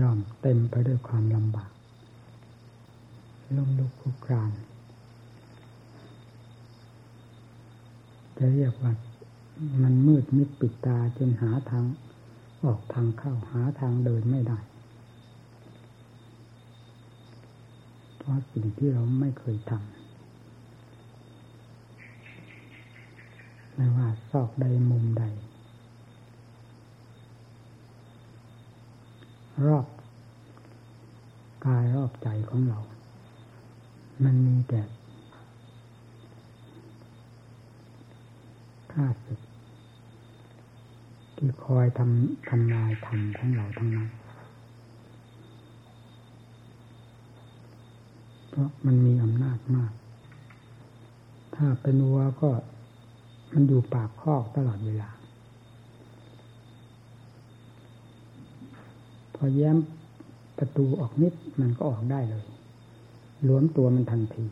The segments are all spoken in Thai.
ย่อมเต็มไปด้วยความลำบากล้มลุกคลุกครานจะเรียกว่ามันมืดมิดปิดตาจนหาทางออกทางเข้าหาทางเดินไม่ได้ เพราะสิ่งที่เราไม่เคยทำไม่ว่าซอกใดมุมใด รอบกายรอบใจของเรา มันมีแต่ข้าศึกที่คอยทำทำลายธรรมของเราทั้งนั้น เพราะมันมีอำนาจมาก ถ้าเป็นวัวก็มันอยู่ปากคอกตลอดเวลา อแย้มประตูออกนิดมันก็ออกได้เลยล้วนตัวมันทันที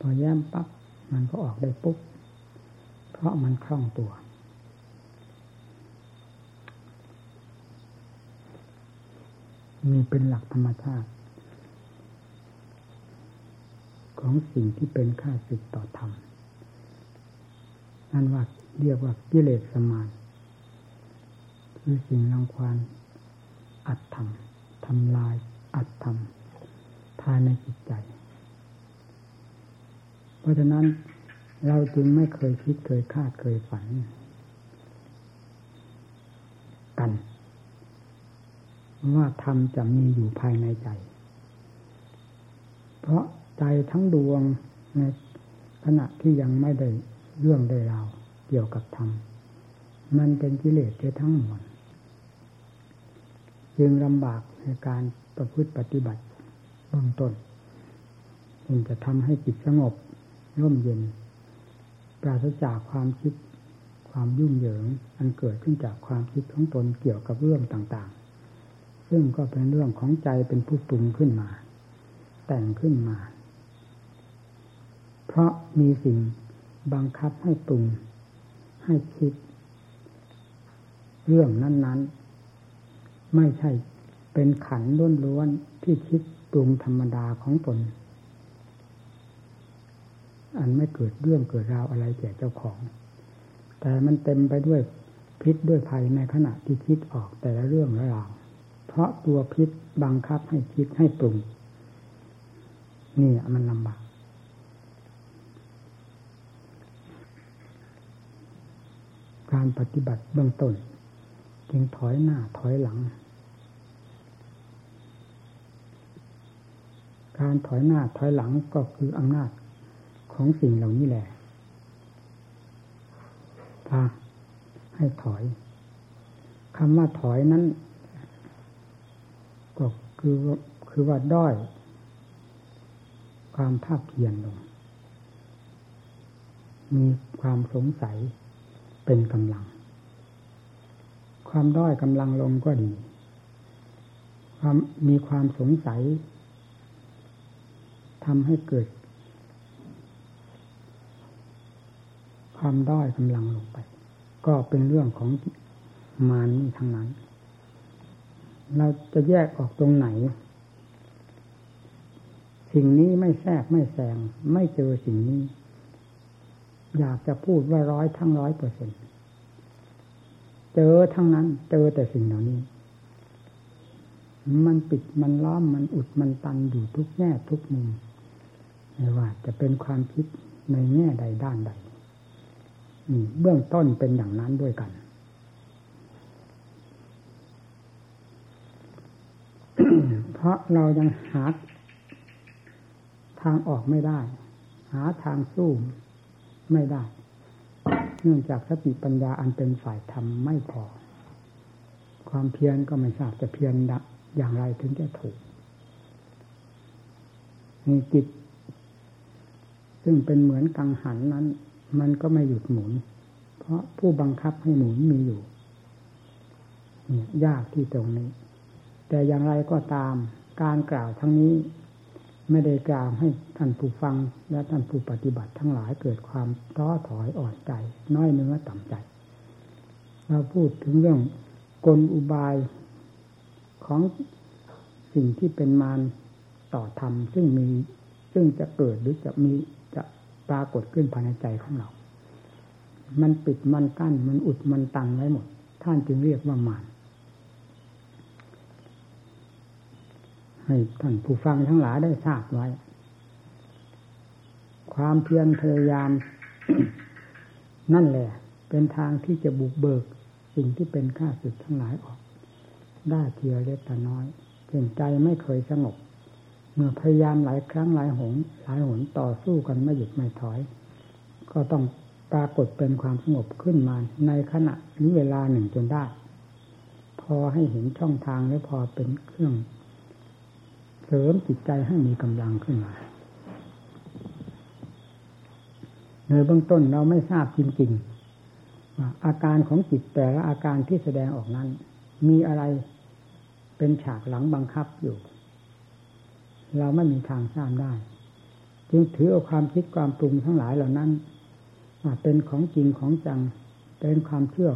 พอแย้มปั๊บมันก็ออกได้ปุ๊บ เพราะมันคล่องตัว มีเป็นหลักธรรมชาติ ของสิ่งที่เป็นค่าสึกต่อธรรม นั่นว่าเรียกว่ากิเลสสมาน คือสิ่งรังควานอัดทำทำลายอัดทำภายในจิตใจ เพราะฉะนั้นเราจึงไม่เคยคิดเคยคาดเคยฝัน กัน ว่าธรรมจะมีอยู่ภายในใจ เพราะใจทั้งดวงในขณะที่ยังไม่ได้เรื่องได้ราวเกี่ยวกับธรรมมันเป็นกิเลสทั้งหมด จึงลำบากในการประพฤติปฏิบัติเบื้องต้นจึงจะทำให้จิตสงบร่มเย็น ปราศจากความคิดความยุ่งเหยิงอันเกิดขึ้นจากความคิดของตนเกี่ยวกับเรื่องต่างๆ ซึ่งก็เป็นเรื่องของใจเป็นผู้ปรุงขึ้นมา แต่งขึ้นมา เพราะมีสิ่งบังคับให้ปรุงให้คิด เรื่องนั้น ๆ ไม่ใช่เป็นขันล้วนๆที่คิดปรุงธรรมดาของตน อันไม่เกิดเรื่องเกิดราวอะไรแก่เจ้าของ แต่มันเต็มไปด้วยพิษด้วยภัยในขณะที่คิดออกแต่ละเรื่องละราวเพราะตัวพิษบังคับให้คิดให้ปรุง นี่มันลำบากการปฏิบัติเบื้องต้น จึงถอยหน้าถอยหลัง การถอยหน้าถอยหลังก็คืออำนาจของสิ่งเหล่านี้แหละพาให้ถอยคำว่าถอยนั้น ก็คือคือว่าด้อย ความภาคเพียรลง มีความสงสัยเป็นกำลัง ความด้อยกำลังลงก็ดีความมีความสงสัยทำให้เกิด ความด้อยกำลังลงไป ก็เป็นเรื่องของมานี่ทั้งนั้น เราจะแยกออกตรงไหน สิ่งนี้ไม่แทรกไม่แซงไม่เจอสิ่งนี้ อยากจะพูดว่าร้อยทั้งร้อยเปอร์เซ็นต์ เจอทั้งนั้น เจอแต่สิ่งเหล่านี้ มันปิดมันล้อมมันอุดมันตันอยู่ทุกแง่ทุกมุมไม่ว่าจะเป็นความคิดในแง่ใดด้านใดเบื้องต้นเป็นอย่างนั้นด้วยกัน เพราะเรายังหาทางออกไม่ได้ หาทางสู้ไม่ได้ เนื่องจากสติปัญญาอันเป็นฝ่ายธรรมไม่พอ ความเพียรก็ไม่ทราบจะเพียรอย่างไรถึงจะถูกมีจิต ซึ่งเป็นเหมือนกังหันนั้น มันก็ไม่หยุดหมุน เพราะผู้บังคับให้หมุนมีอยู่ยากที่ตรงนี้ แต่อย่างไรก็ตามการกล่าวทั้งนี้ ไม่ได้กล่าวให้ท่านผู้ฟังและท่านผู้ปฏิบัติทั้งหลายเกิดความท้อถอยอ่อนใจ น้อยเนื้อต่ำใจ เราพูดถึงเรื่องกลอุบายของสิ่งที่เป็นมารต่อธรรม ซึ่งมีซึ่งจะเกิดหรือจะมีจะปรากฏขึ้นภายในใจของเรา มันปิดมันกั้นมันอุดมันตันไว้หมด ท่านจึงเรียกว่ามาร ให้ท่านผู้ฟังทั้งหลายได้ทราบไว้ ความเพียรพยายาม นั่นแหละ เป็นทางที่จะบุกเบิก สิ่งที่เป็นข้าศึกทั้งหลายออก ได้เทียเล็กแต่น้อยเห็นใจไม่เคยสงบ เมื่อพยายามหลายครั้งหลายหนหลายหนต่อสู้กันไม่หยุดไม่ถอย ก็ต้องปรากฏเป็นความสงบขึ้นมาในขณะหรือเวลาหนึ่งจนได้ พอให้เห็นช่องทางและพอเป็นเครื่อง เสริมจิตใจให้มีกำลังขึ้นมาในเบื้องต้นเราไม่ทราบจริงๆว่าอาการของจิตแต่ละอาการที่แสดงออกนั้น มีอะไรเป็นฉากหลังบังคับอยู่ เราไม่มีทางทราบได้ จึงถือเอาความคิดความปรุงทั้งหลายเหล่านั้นเป็นของจริงของจังเป็นความเชื่อ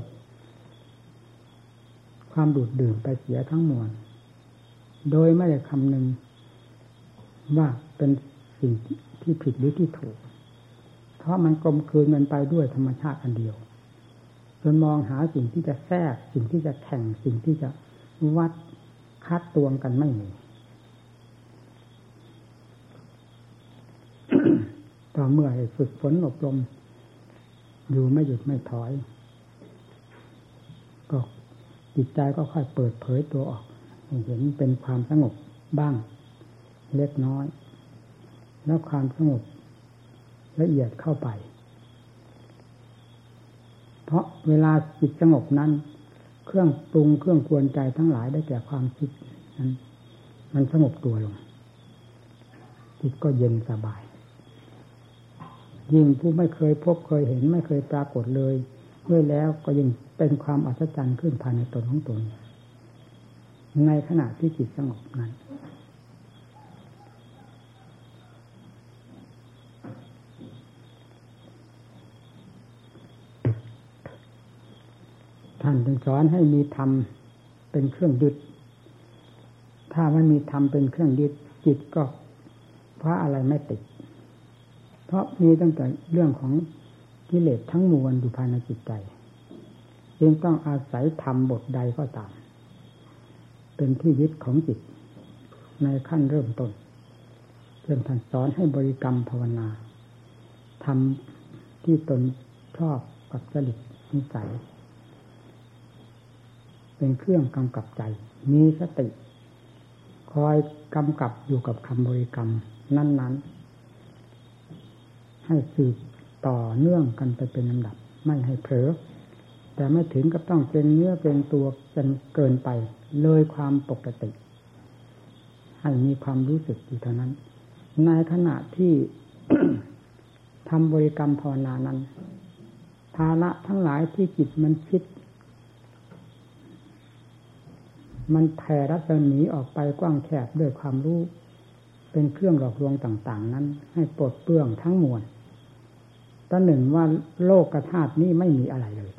ความดูดดื่มไปเสียทั้งมวลโดยไม่ได้คำนึง ว่าเป็นสิ่งที่ผิดหรือที่ถูก เพราะมันกลมคืนมันไปด้วยธรรมชาติอันเดียวจนมองหาสิ่งที่จะแทรกสิ่งที่จะแข่งสิ่งที่จะวัดคัดตวงกันไม่มีต่อเมื่อฝึกฝนอบรม อยู่ไม่หยุดไม่ถอย ก็จิตใจก็ค่อยเปิดเผยตัวออก เห็นเป็นความสงบบ้าง เล็กน้อย แล้วความสงบละเอียดเข้าไป เพราะเวลาจิตสงบนั้น เครื่องปรุงเครื่องกวนใจทั้งหลายได้แก่ความคิดนั้น มันสงบตัวลง จิตก็เย็นสบาย ยิ่งผู้ไม่เคยพบเคยเห็นไม่เคยปรากฏเลยด้วยแล้วก็ยิ่งเป็นความอัศจรรย์ขึ้นภายในตนของตน ในขณะที่จิตสงบนั้น ท่านจึงสอนให้มีธรรมเป็นเครื่องยึด ถ้าไม่มีธรรมเป็นเครื่องยึดจิตก็พราะอะไรไม่ติด เพราะมีตั้งแต่เรื่องของกิเลสทั้งมวลอยู่ภายในจิตใจจึงต้องอาศัยธรรมบทใดก็ตาม เป็นที่ยึดของจิต ในขั้นเริ่มต้นเริ่มท่านสอนให้บริกรรมภาวนาทำที่ตนชอบกับจริตนิสัย เป็นเครื่องกำกับใจ มีสติ คอยกำกับอยู่กับคำบริกรรม นั้น ๆ ให้สืบต่อเนื่องกันไปเป็นลำดับ ไม่ให้เผลอแต่ไม่ถึงก็ต้องเป็นเนื้อเป็นตัวจนเกินไป เลยความปกติ ให้มีความรู้สึกอยู่เท่านั้น ในขณะที่ทำบริกรรมภาวนานั้น ภาระทั้งหลายที่จิตมันคิด มันแผ่รัศมีออกไปกว้างแคบด้วยความรู้ เป็นเครื่องหลอกลวงต่าง ๆ นั้น ให้ปลดเปลื้องทั้งมวลตั้หนึ่งว่าโลกกระธาตุนี้ไม่มีอะไรเลย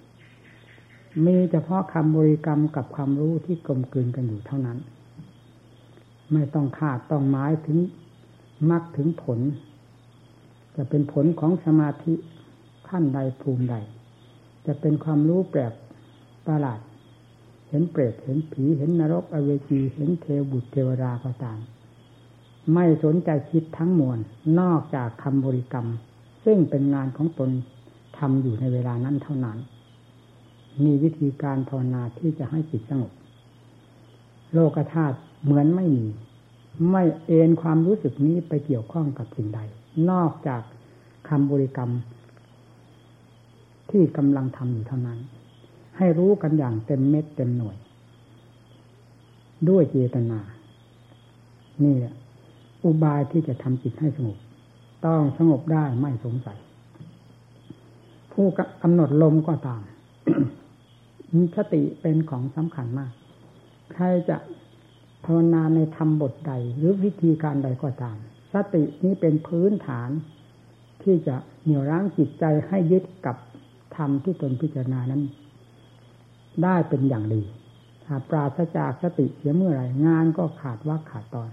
มีเฉพาะคำบริกรรมกับความรู้ที่กลมกลืนกันอยู่เท่านั้น ไม่ต้องขาดต้องหมายถึงมรรคถึงผล จะเป็นผลของสมาธิขั้นใดภูมิใด จะเป็นความรู้แปลกประหลาด เห็นเปรตเห็นผีเห็นนรกอเวจีเห็นเทวบุตรเทวราก็ตาม ไม่สนใจคิดทั้งมวลนอกจากคำบริกรรม ซึ่งเป็นงานของตนทำอยู่ในเวลานั้นเท่านั้น มีวิธีการภาวนาที่จะให้จิตสงบ โลกธาตุเหมือนไม่มี ไม่เอ็นความรู้สึกนี้ไปเกี่ยวข้องกับสิ่งใด นอกจากคำบริกรรม ที่กำลังทำอยู่เท่านั้น ให้รู้กันอย่างเต็มเม็ดเต็มหน่วย ด้วยเจตนา นี่แหละอุบายที่จะทำจิตให้สงบ ต้องสงบได้ไม่สงสัย ผู้กำหนดลมก็ตามสติเป็นของสำคัญมาก ใครจะภาวนาในธรรมบทใด หรือวิธีการใดก็ตาม สตินี้เป็นพื้นฐาน ที่จะเหนี่ยวรั้งจิตใจให้ยึดกับธรรมที่ตนพิจารณานั้น ได้เป็นอย่างดีถ้าปราศจากสติเสียเมื่อไหร่งานก็ขาดว่าขาดตอน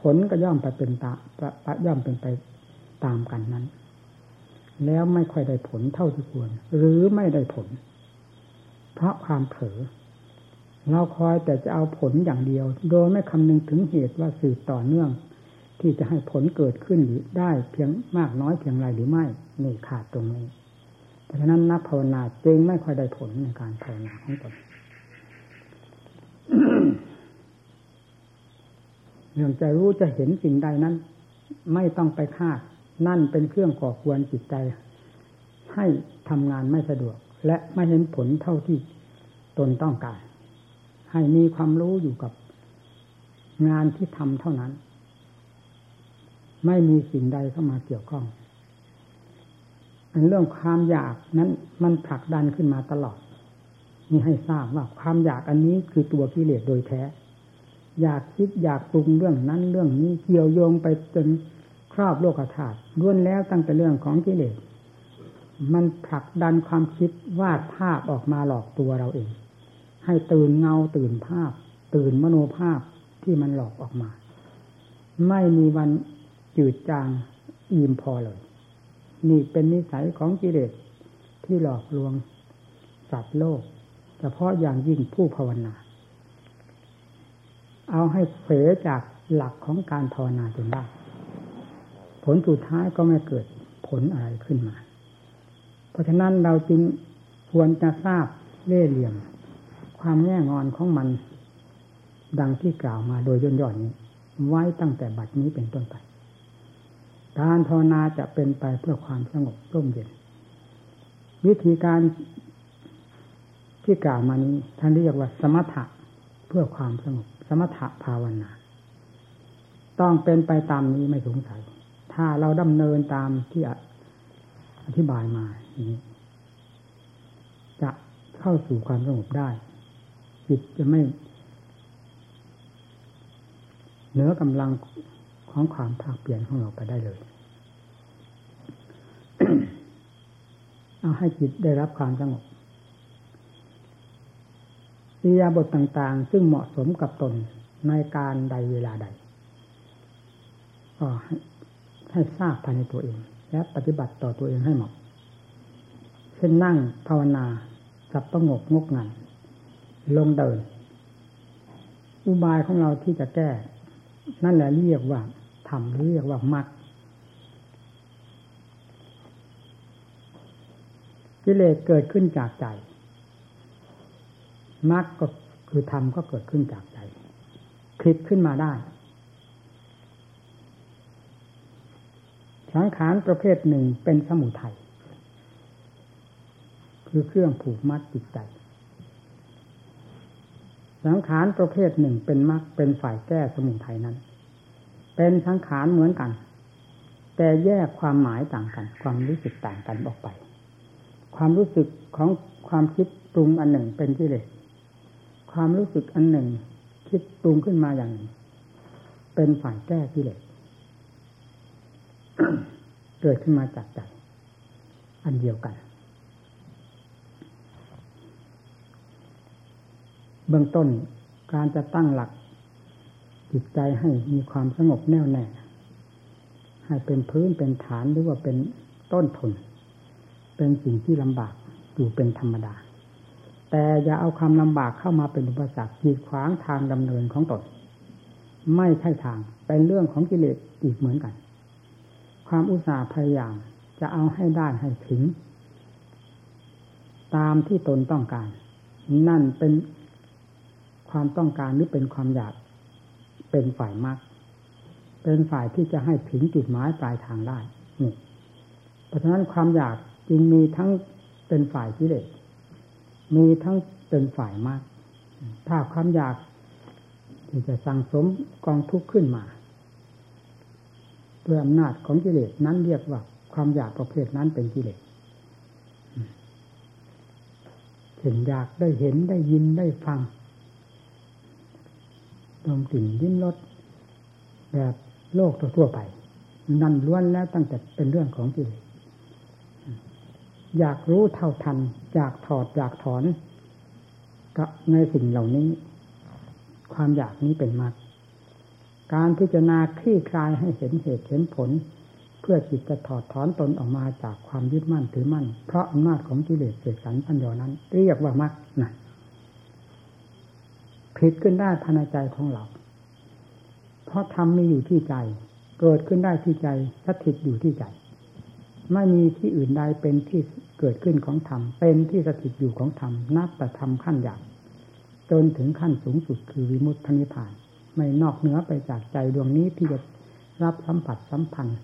ผลก็ย่อมไปเป็นตาย่อมเป็นไปตามกันนั้น แล้วไม่ค่อยได้ผลเท่าที่ควร หรือไม่ได้ผล เพราะความเผลอเราคอยแต่จะเอาผลอย่างเดียว โดยไม่คำนึงถึงเหตุว่าสืบต่อเนื่อง ที่จะให้ผลเกิดขึ้นหรือได้เพียงมากน้อยเพียงไรหรือไม่นี่ขาดตรงนี้ เพราะฉะนั้นนักภาวนาจึงไม่ค่อยได้ผลในการภาวนาของตนเรื่องจะรู้จะเห็นสิ่งใดนั้น ไม่ต้องไปคาด นั่นเป็นเครื่องก่อควรจิตใจ ให้ทำงานไม่สะดวก และไม่เห็นผลเท่าที่ตนต้องการ ให้มีความรู้อยู่กับงานที่ทำเท่านั้น ไม่มีสิ่งใดเข้ามาเกี่ยวข้อง เรื่องความอยากนั้นมันผลักดันขึ้นมาตลอด นี่ให้ทราบว่าความอยากอันนี้คือตัวกิเลสโดยแท้ อยากคิดอยากปรุงเรื่องนั้นเรื่องนี้เกี่ยวโยงไปจนครอบโลกธาตุล้วนแล้วตั้งแต่เรื่องของกิเลสมันผลักดันความคิดวาดภาพออกมาหลอกตัวเราเอง ให้ตื่นเงาตื่นภาพ ตื่นมโนภาพที่มันหลอกออกมา ไม่มีวันจืดจางอิ่มพอเลย นี่เป็นนิสัยของกิเลสที่หลอกลวงสัตว์โลกเฉพาะอย่างยิ่งผู้ภาวนา เอาให้เผลจากหลักของการภาวนาจนได้ ผลสุดท้ายก็ไม่เกิดผลอะไรขึ้นมา เพราะฉะนั้นเราจึงควรจะทราบเล่เหลี่ยม ความแง่งอนของมัน ดังที่กล่าวมาโดยย่นๆนี้ ไว้ตั้งแต่บัดนี้เป็นต้นไป การภาวนาจะเป็นไปเพื่อความสงบร่มเย็น วิธีการที่กล่าวมานี้ท่านเรียกว่าสมถะเพื่อความสงบ สมถะภาวนา ต้องเป็นไปตามนี้ไม่สงสัย ถ้าเราดำเนินตามที่อธิบายมานี้ จะเข้าสู่ความสงบได้ จิตจะไม่เหนือกำลัง ของความภาคเปลี่ยนของเราไปได้เลยเอาให้จิตได้รับความสงบอิยาบทต่างๆ ซึ่งเหมาะสมกับตนในการใดเวลาใดก็ให้ทราบภายในตัวเอง และปฏิบัติต่อตัวเองให้เหมาะ เช่นนั่งภาวนาสับประงกงกงัน ลงเดิน อุบายของเราที่จะแก้ นั่นแหละเรียกว่า ทำเรียกว่ามักกิเลสเกิดขึ้นจากใจมรรคก็คือธรรมก็เกิดขึ้นจากใจคลิกขึ้นมาได้ สังขารประเภทหนึ่งเป็นสมุทัยคือเครื่องผูกมัดจิตใจ สังขารประเภทหนึ่งเป็นมรรคเป็นฝ่ายแก้สมุทัยนั้น เป็นสังขารเหมือนกัน แต่แยกความหมายต่างกัน ความรู้สึกต่างกันออกไป ความรู้สึกของความคิดปรุงอันหนึ่งเป็นกิเลสความรู้สึกอันหนึ่ง คิดปรุงขึ้นมาอย่างเป็นฝ่ายแก้กิเลสเกิดขึ้นมาจากใจอันเดียวกัน เบื้องต้นการจะตั้งหลัก จิตใจให้มีความสงบแน่วแน่ ให้เป็นพื้นเป็นฐานหรือว่าเป็นต้นทุน เป็นสิ่งที่ลำบากอยู่เป็นธรรมดา แต่อย่าเอาความลำบากเข้ามาเป็นอุปสรรคขีดขวางทางดำเนินของตน ไม่ใช่ทาง เป็นเรื่องของกิเลสอีกเหมือนกัน ความอุตสาห์พยายามจะเอาให้ได้ให้ถึง ตามที่ตนต้องการ นั่นเป็นความต้องการหรือเป็นความอยาก เป็นฝ่ายมากเป็นฝ่ายที่จะให้ถึงจุดหมายปลายทางได้นี่เพราะฉะนั้นความอยากจึงมีทั้งเป็นฝ่ายกิเลสมีทั้งเป็นฝ่ายมากถ้าความอยากที่จะสั่งสมกองทุกข์ขึ้นมาด้วยอำนาจของกิเลสนั้นเรียกว่า ความอยากประเภทนั้นเป็นกิเลสเห็นอยากได้เห็นได้ยินได้ฟัง ดมกลิ่นยิ้มรสแบบโลกทั่วไป นั่นล้วนแล้วตั้งแต่เป็นเรื่องของกิเลสอยากรู้เท่าทัน อยากถอดอยากถอนกับในสิ่งเหล่านี้ ความอยากนี้เป็นมรรคการพิจารณาคลี่คลายให้เห็นเหตุเห็นผล เพื่อจิตจะถอดถอนตนออกมาจากความยึดมั่นถือมั่น เพราะอำนาจของกิเลสเสกสรรพันยอนั้น เรียกว่ามรรคนะ ผิดขึ้นได้ภายในใจของเรา เพราะธรรมมีอยู่ที่ใจ เกิดขึ้นได้ที่ใจสถิตอยู่ที่ใจ ไม่มีที่อื่นใดเป็นที่เกิดขึ้นของธรรม เป็นที่สถิตอยู่ของธรรม นับแต่ธรรมขั้นหยาบจนถึงขั้นสูงสุดคือวิมุตตินิพพาน ไม่นอกเหนือไปจากใจดวงนี้ที่จะรับสัมผัสสัมพันธ์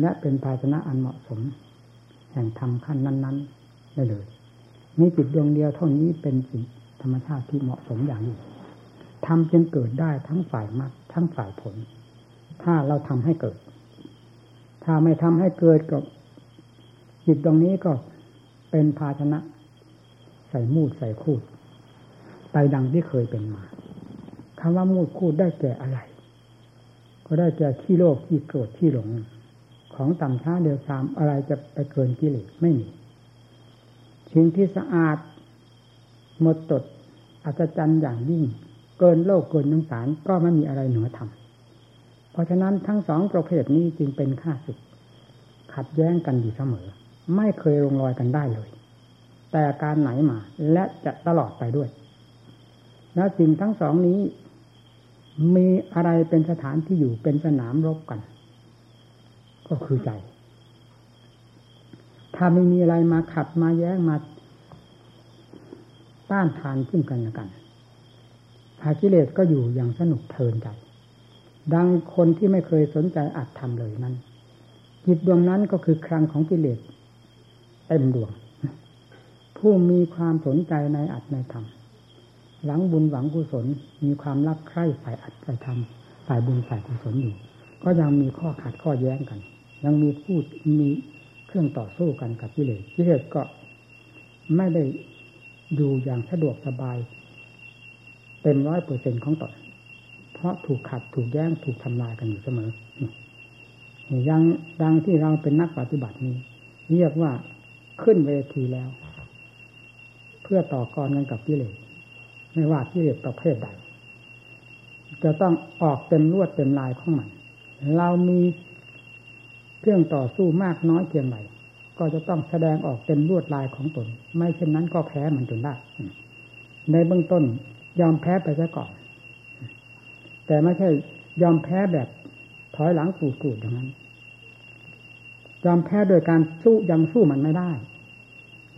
และเป็นภาชนะอันเหมาะสม แห่งธรรมขั้นนั้นๆได้เลยมีจิตดวงเดียวเท่านี้เป็นสิ่งธรรมชาติที่เหมาะสมอย่างยิ่ง ทำจึงเกิดได้ทั้งฝ่ายมรรคทั้งฝ่ายผล ถ้าเราทำให้เกิด ถ้าไม่ทำให้เกิดกับจิตตรงนี้ก็เป็นภาชนะ ใส่มูดใส่คูดไปดังที่เคยเป็นมาคำว่ามูดคูดได้แก่อะไร ก็ได้แก่ที่โลกที่โกรธที่หลง ของต่ำช้าเดียวซามอะไรจะไปเกินกิเลสไม่มีสิ่งที่สะอาดหมดตดอัศจรรย์อย่างยิ่ง เกินโลกเกินนังสารก็ไม่มีอะไรเหนือธรรมเพราะฉะนั้นทั้งสองประเภทนี้จึงเป็นข้าศึก ขัดแย้งกันอยู่เสมอ ไม่เคยลงรอยกันได้เลย แต่การไหนมาและจะตลอดไปด้วย แล้วสิ่งทั้งสองนี้ มีอะไรเป็นสถานที่อยู่เป็นสนามรบกัน ก็คือใจ ถ้าไม่มีอะไรมาขัดมาแย้งมาต้านทานซึ่งกันและกันากิเลสก็อยู่อย่างสนุกเพลินใจ ดังคนที่ไม่เคยสนใจอัดทำเลยนั้นจิตดวงนั้นก็คือครังของกิเลสเต็มดวง ผู้มีความสนใจในอัดในธรรมหลังบุญหวังกุศลมีความรักใคร่ฝ่ายอัดฝ่ายธรรมฝ่ายบุญฝ่ายกุศลอยู่ ก็ยังมีข้อขัดข้อแย้งกัน ยังมีพูดมีเครื่องต่อสู้กันกับกิเลสกิเลสก็ไม่ได้ดูอย่างสะดวกสบาย เต็มร้อยเปอร์เซ็นของตนเพราะถูกขัดถูกแย้งถูกทำลายกันอยู่เสมอยังดังที่เราเป็นนักปฏิบัตินี้ เรียกว่าขึ้นเวทีแล้ว เพื่อต่อกรกันกับกิเลสไม่ว่ากิเลสประเภทใด จะต้องออกเต็มรวดเต็มลายของมันเรามีเครื่องต่อสู้มากน้อยเพียงไรก็จะต้องแสดงออกเต็มรวดลายของตน ไม่เช่นนั้นก็แพ้มันจนได้ ในเบื้องต้น ยอมแพ้ไปซะก่อน แต่ไม่ใช่ยอมแพ้แบบถอยหลังปูดๆอย่างนั้น ยอมแพ้โดยการสู้ยังสู้มันไม่ได้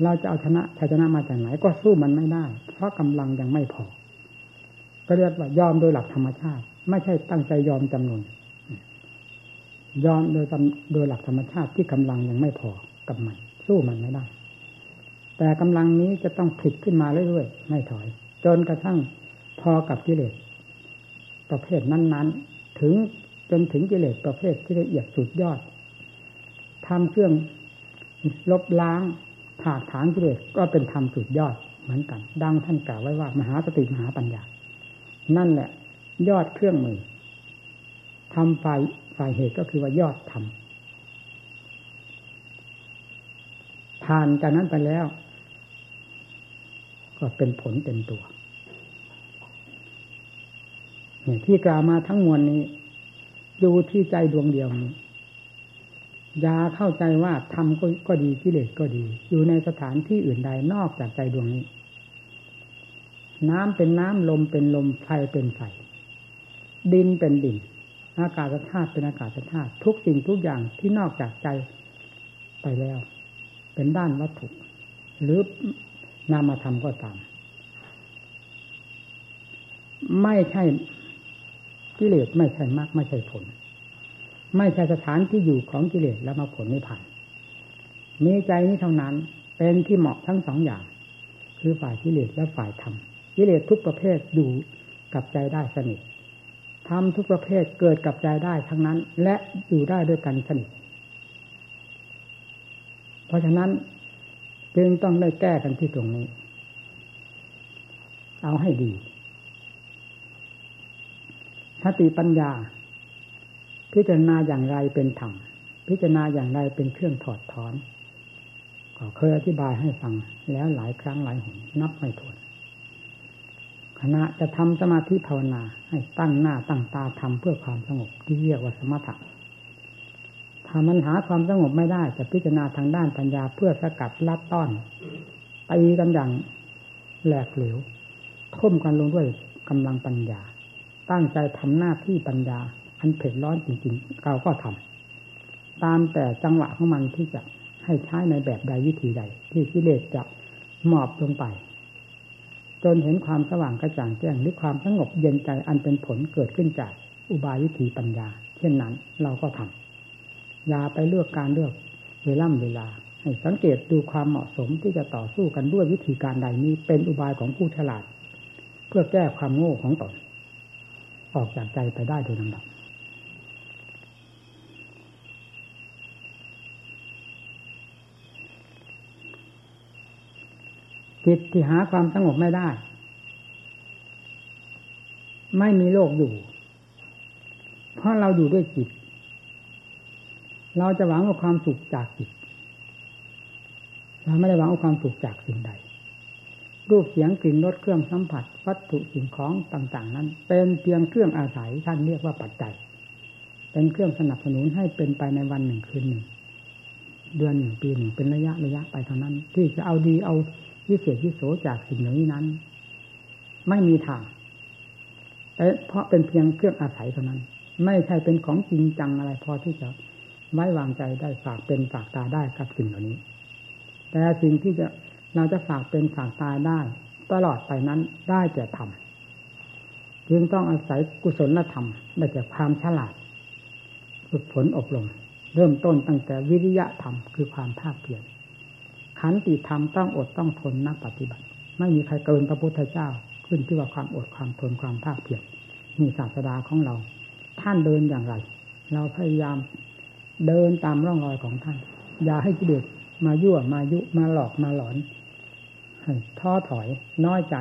เราจะเอาชนะชัยชนะมาจากไหนก็สู้มันไม่ได้ เพราะกำลังยังไม่พอ ก็เรียกว่ายอมโดยหลักธรรมชาติ ไม่ใช่ตั้งใจยอมจำนวนยอมโดยโดยหลักธรรมชาติที่กำลังยังไม่พอกับมัน สู้มันไม่ได้ แต่กำลังนี้จะต้องผิดขึ้นมาเรื่อยๆไม่ถอย จนกระทั่งพอกับกิเลสประเภทนั้นๆ ถึงจนถึงกิเลสประเภทที่ละเอียดสุดยอดทำเครื่องลบล้างถากถางกิเลสก็เป็นธรรมสุดยอดเหมือนกัน ดังท่านกล่าวไว้ว่า มหาสติมหาปัญญา นั่นแหละ ยอดเครื่องมือทำฝ่ายฝ่ายเหตุก็คือว่ายอดธรรมผ่านจากนั้นไปแล้ว ก็เป็นผลเต็มตัวเนี่ยที่กล่าวมาทั้งมวลนี้ดูที่ใจดวงเดียวนี้ยาเข้าใจว่าทำก็ก็ดีกิเลสก็ดี อยู่ในสถานที่อื่นใดนอกจากใจดวงนี้ น้ำเป็นน้ำลมเป็นลมไฟเป็นไฟดินเป็นดิน อากาศธาตุเป็นอากาศธาตุทุกสิ่งทุกอย่างที่นอกจากใจไปแล้ว เป็นด้านวัตถุ หรือ นามธรรมก็ตาม ไม่ใช่กิเลสไม่ใช่มรรคไม่ใช่ผล ไม่ใช่สถานที่อยู่ของกิเลสแล้วมาผลไม่ผ่านมีใจนี้เท่านั้นเป็นที่เหมาะทั้งสองอย่าง คือฝ่ายกิเลสและฝ่ายธรรมกิเลสทุกประเภทอยู่กับใจได้สนิทธรรมทุกประเภทเกิดกับใจได้ทั้งนั้น และอยู่ได้ด้วยกันสนิทเพราะฉะนั้น จึงต้องได้แก้กันที่ตรงนี้ เอาให้ดีสติปัญญา พิจารณาอย่างไรเป็นธรรมพิจารณาอย่างไรเป็นเครื่องถอดถอนก็เคยอธิบายให้ฟังแล้วหลายครั้งหลายหนนับไม่ถ้วนขณะจะทำสมาธิภาวนาให้ตั้งหน้าตั้งตาทำเพื่อความสงบที่เรียกว่าสมถะ ถ้ามันหาความสงบไม่ได้จะพิจารณาทางด้านปัญญาเพื่อสกัดลัดต้อนตีกันอย่างแหลกเหลวทุ่มกันลงด้วยกำลังปัญญา ตั้งใจทำหน้าที่ปัญญา อันเผ็ดร้อนจริงๆเราก็ทำตามแต่จังหวะของมันที่จะให้ใช้ในแบบใดวิธีใด ที่กิเลสจะหมอบลงไป จนเห็นความสว่างกระจ่างแจ้งหรือความสงบเย็นใจอันเป็นผลเกิดขึ้นจากอุบายวิธีปัญญา เช่นนั้นเราก็ทำ อย่าไปเลือกการเลือกเวล่ำเวลา ให้สังเกตดูความเหมาะสมที่จะต่อสู้กันด้วยวิธีการใดนี้เป็นอุบายของผู้ฉลาด เพื่อแก้ความโง่ของตนออกจากใจไปได้โดยลำดับจิตที่หาความสงบไม่ได้ ไม่มีโลกอยู่ เพราะเราอยู่ด้วยจิต เราจะหวังเอาความสุขจากจิตเราไม่ได้หวังเอาความสุขจากสิ่งใด รูปเสียงกลิ่นรสเครื่องสัมผัส วัตถุสิ่งของต่าง ๆ นั้น เป็นเพียงเครื่องอาศัยท่านเรียกว่าปัจจัย เป็นเครื่องสนับสนุนให้เป็นไปในวันหนึ่งคืนหนึ่งเดือนหนึ่งปีหนึ่งเป็นระยะระยะไปเท่านั้น ที่จะเอาดีเอาวิเศษวิโสจากสิ่งเหล่านี้นั้น ไม่มีทางแต่เพราะเป็นเพียงเครื่องอาศัยเท่านั้น ไม่ใช่เป็นของจริงจังอะไรพอที่จะ ไว้วางใจได้ฝากเป็นฝากตาได้กับสิ่งเหล่านี้ แต่สิ่งที่จะเราจะฝากเป็นฝากตาได้ ตลอดไปนั้นได้แก่ธรรมจึงต้องอาศัยกุศลธรรมได้จากความฉลาดฝึกฝนอบรมเริ่มต้นตั้งแต่วิริยะธรรมคือความภาคเพียรขันติธรรมต้องอดต้องทนนักปฏิบัติ ไม่มีใครเกินพระพุทธเจ้าขึ้นที่ว่าความอดความทนความภาคเพียรนี่ศาสดาของเรา ท่านเดินอย่างไร เราพยายาม เดินตามร่องรอยของท่าน อย่าให้กิเลสมายั่วมายุมาหลอกมาหลอนให้ท้อถอยน้อยใจ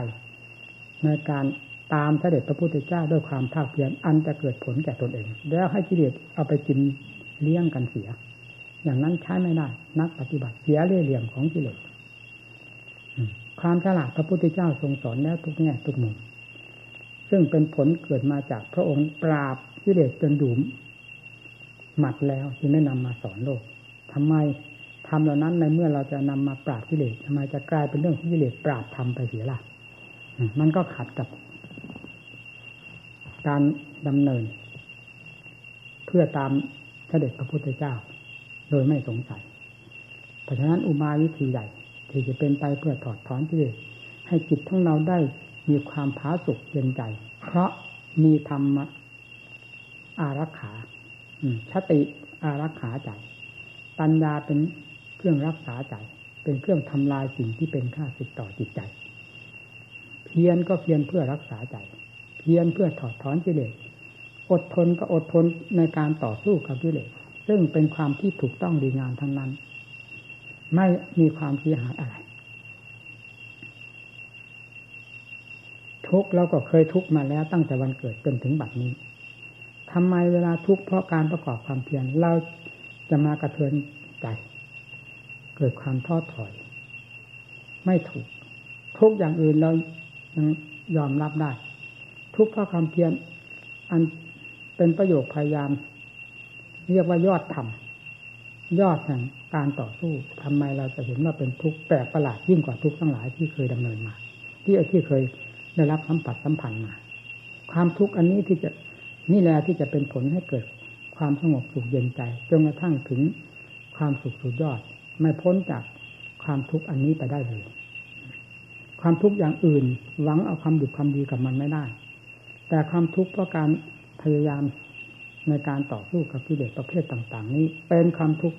ในการตามเสด็จพระพุทธเจ้าด้วยความภาคเพียรอันจะเกิดผลแก่ตนเอง แล้วให้กิเลสเอาไปกินเลี้ยงกันเสีย อย่างนั้นใช้ไม่ได้ นักปฏิบัติเสียเรื่อยเหลี่ยมของกิเลสความฉลาดพระพุทธเจ้าทรงสอนแล้วทุกแง่ทุกมุมซึ่งเป็นผลเกิดมาจากพระองค์ปราบกิเลสจนดุม หมัดแล้วจึงได้นำมาสอนโลกทำไมทำเหล่านั้นในเมื่อเราจะนำมาปราบกิเลสทำไมจะกลายเป็นเรื่องของกิเลสปราบทำไปเสียล่ะมันก็ขัดกับ การดำเนิน เพื่อตามเสด็จพระพุทธเจ้า โดยไม่สงสัย เพราะฉะนั้นอุบายวิธีใหญ่ที่จะเป็นไปเพื่อถอดถอนที่ให้จิตทั้งเราได้มีความผาสุกเย็นใจ เพราะมีธรรมอารักขา ชติอารักขาใจ ปัญญาเป็นเครื่องรักษาใจ เป็นเครื่องทำลายสิ่งที่เป็นข้าศึกต่อจิตใจ เพียรก็เพียรเพื่อรักษาใจ เพียรเพื่อถอดถอนกิเลส อดทนก็อดทนในการต่อสู้กับกิเลส ซึ่งเป็นความที่ถูกต้องดีงามทั้งนั้น ไม่มีความเสียหายอะไร ทุกเราก็เคยทุกมาแล้วตั้งแต่วันเกิดจนถึงบัดนี้ ทำไมเวลาทุกข์เพราะการประกอบความเพียรเราจะมากระเทือนใจ เกิดความท้อถอย ไม่ถูก ทุกอย่างอื่นเรายังยอมรับได้ ทุกเพราะความเพียรอันเป็นประโยชน์พยายาม เรียกว่ายอดธรรมยอดแห่งการต่อสู้ทำไมเราจะเห็นว่าเป็นทุกข์แปลกประหลาดยิ่งกว่าทุกข์ทั้งหลายที่เคยดำเนินมา ที่ที่เคยได้รับสัมผัสสัมพันธ์มา ความทุกข์อันนี้ที่จะ นี่แหละที่จะเป็นผลให้เกิดความสงบสุขเย็นใจจนกระทั่งถึงความสุขสุดยอด ไม่พ้นจากความทุกข์อันนี้ไปได้เลย ความทุกข์อย่างอื่น หวังเอาความดีความดีกับมันไม่ได้ แต่ความทุกข์เพราะการพยายามในการต่อสู้กับกิเลสประเภทต่าง ๆ นี้ เป็นความทุกข์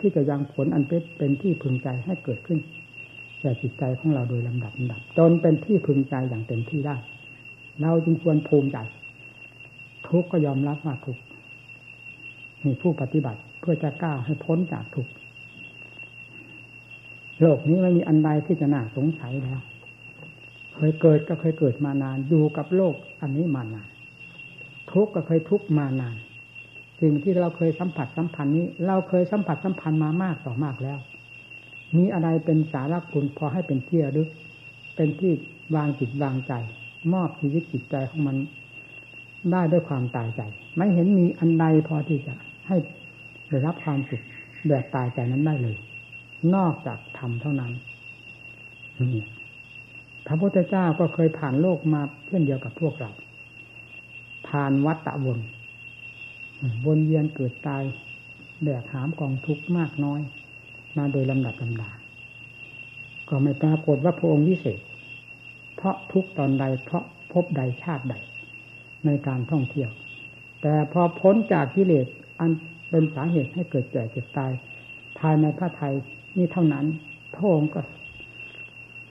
ที่จะยังผลอันเป็นเป็นที่พึงใจให้เกิดขึ้นแก่จิตใจของเราโดยลำดับลำดับ จนเป็นที่พึงใจอย่างเต็มที่ได้ เราจึงควรภูมิใจ ทุกก็ยอมรับว่าทุกมีผู้ปฏิบัติเพื่อจะก้าวให้พ้นจากทุกโลกนี้ไม่มีอันใดที่จะน่าสงสัยแล้ว เคยเกิดก็เคยเกิดมานาน อยู่กับโลกอันนี้มานาน ทุกข์ก็เคยทุกข์มานาน สิ่งที่เราเคยสัมผัสสัมพันธ์นี้ เราเคยสัมผัสสัมพันธ์มามากต่อมากแล้ว มีอะไรเป็นสาระคุณพอให้เป็นที่ระลึก เป็นที่วางจิตวางใจ มอบชีวิตจิตใจของมัน ได้ด้วยความตายใจ ไม่เห็นมีอันใดพอที่จะให้ได้รับความสุขแบบตายใจนั้นได้เลย นอกจากธรรมเท่านั้นนี่พระพุทธเจ้าก็เคยผ่านโลกมาเช่นเดียวกับพวกเรา ผ่านวัฏฏะวนวนเวียนเกิดตายแบกหามกองทุกข์มากน้อย มาโดยลำดับลำดา ก็ไม่ปรากฏว่าพระองค์วิเศษ เพราะทุกตอนใดเพราะพบใดชาติใด ในการท่องเที่ยว แต่พอพ้นจากกิเลสอันเป็นสาเหตุให้เกิดแก่เจ็บตาย ภายในพระไทยนี่เท่านั้นพระองค์ก็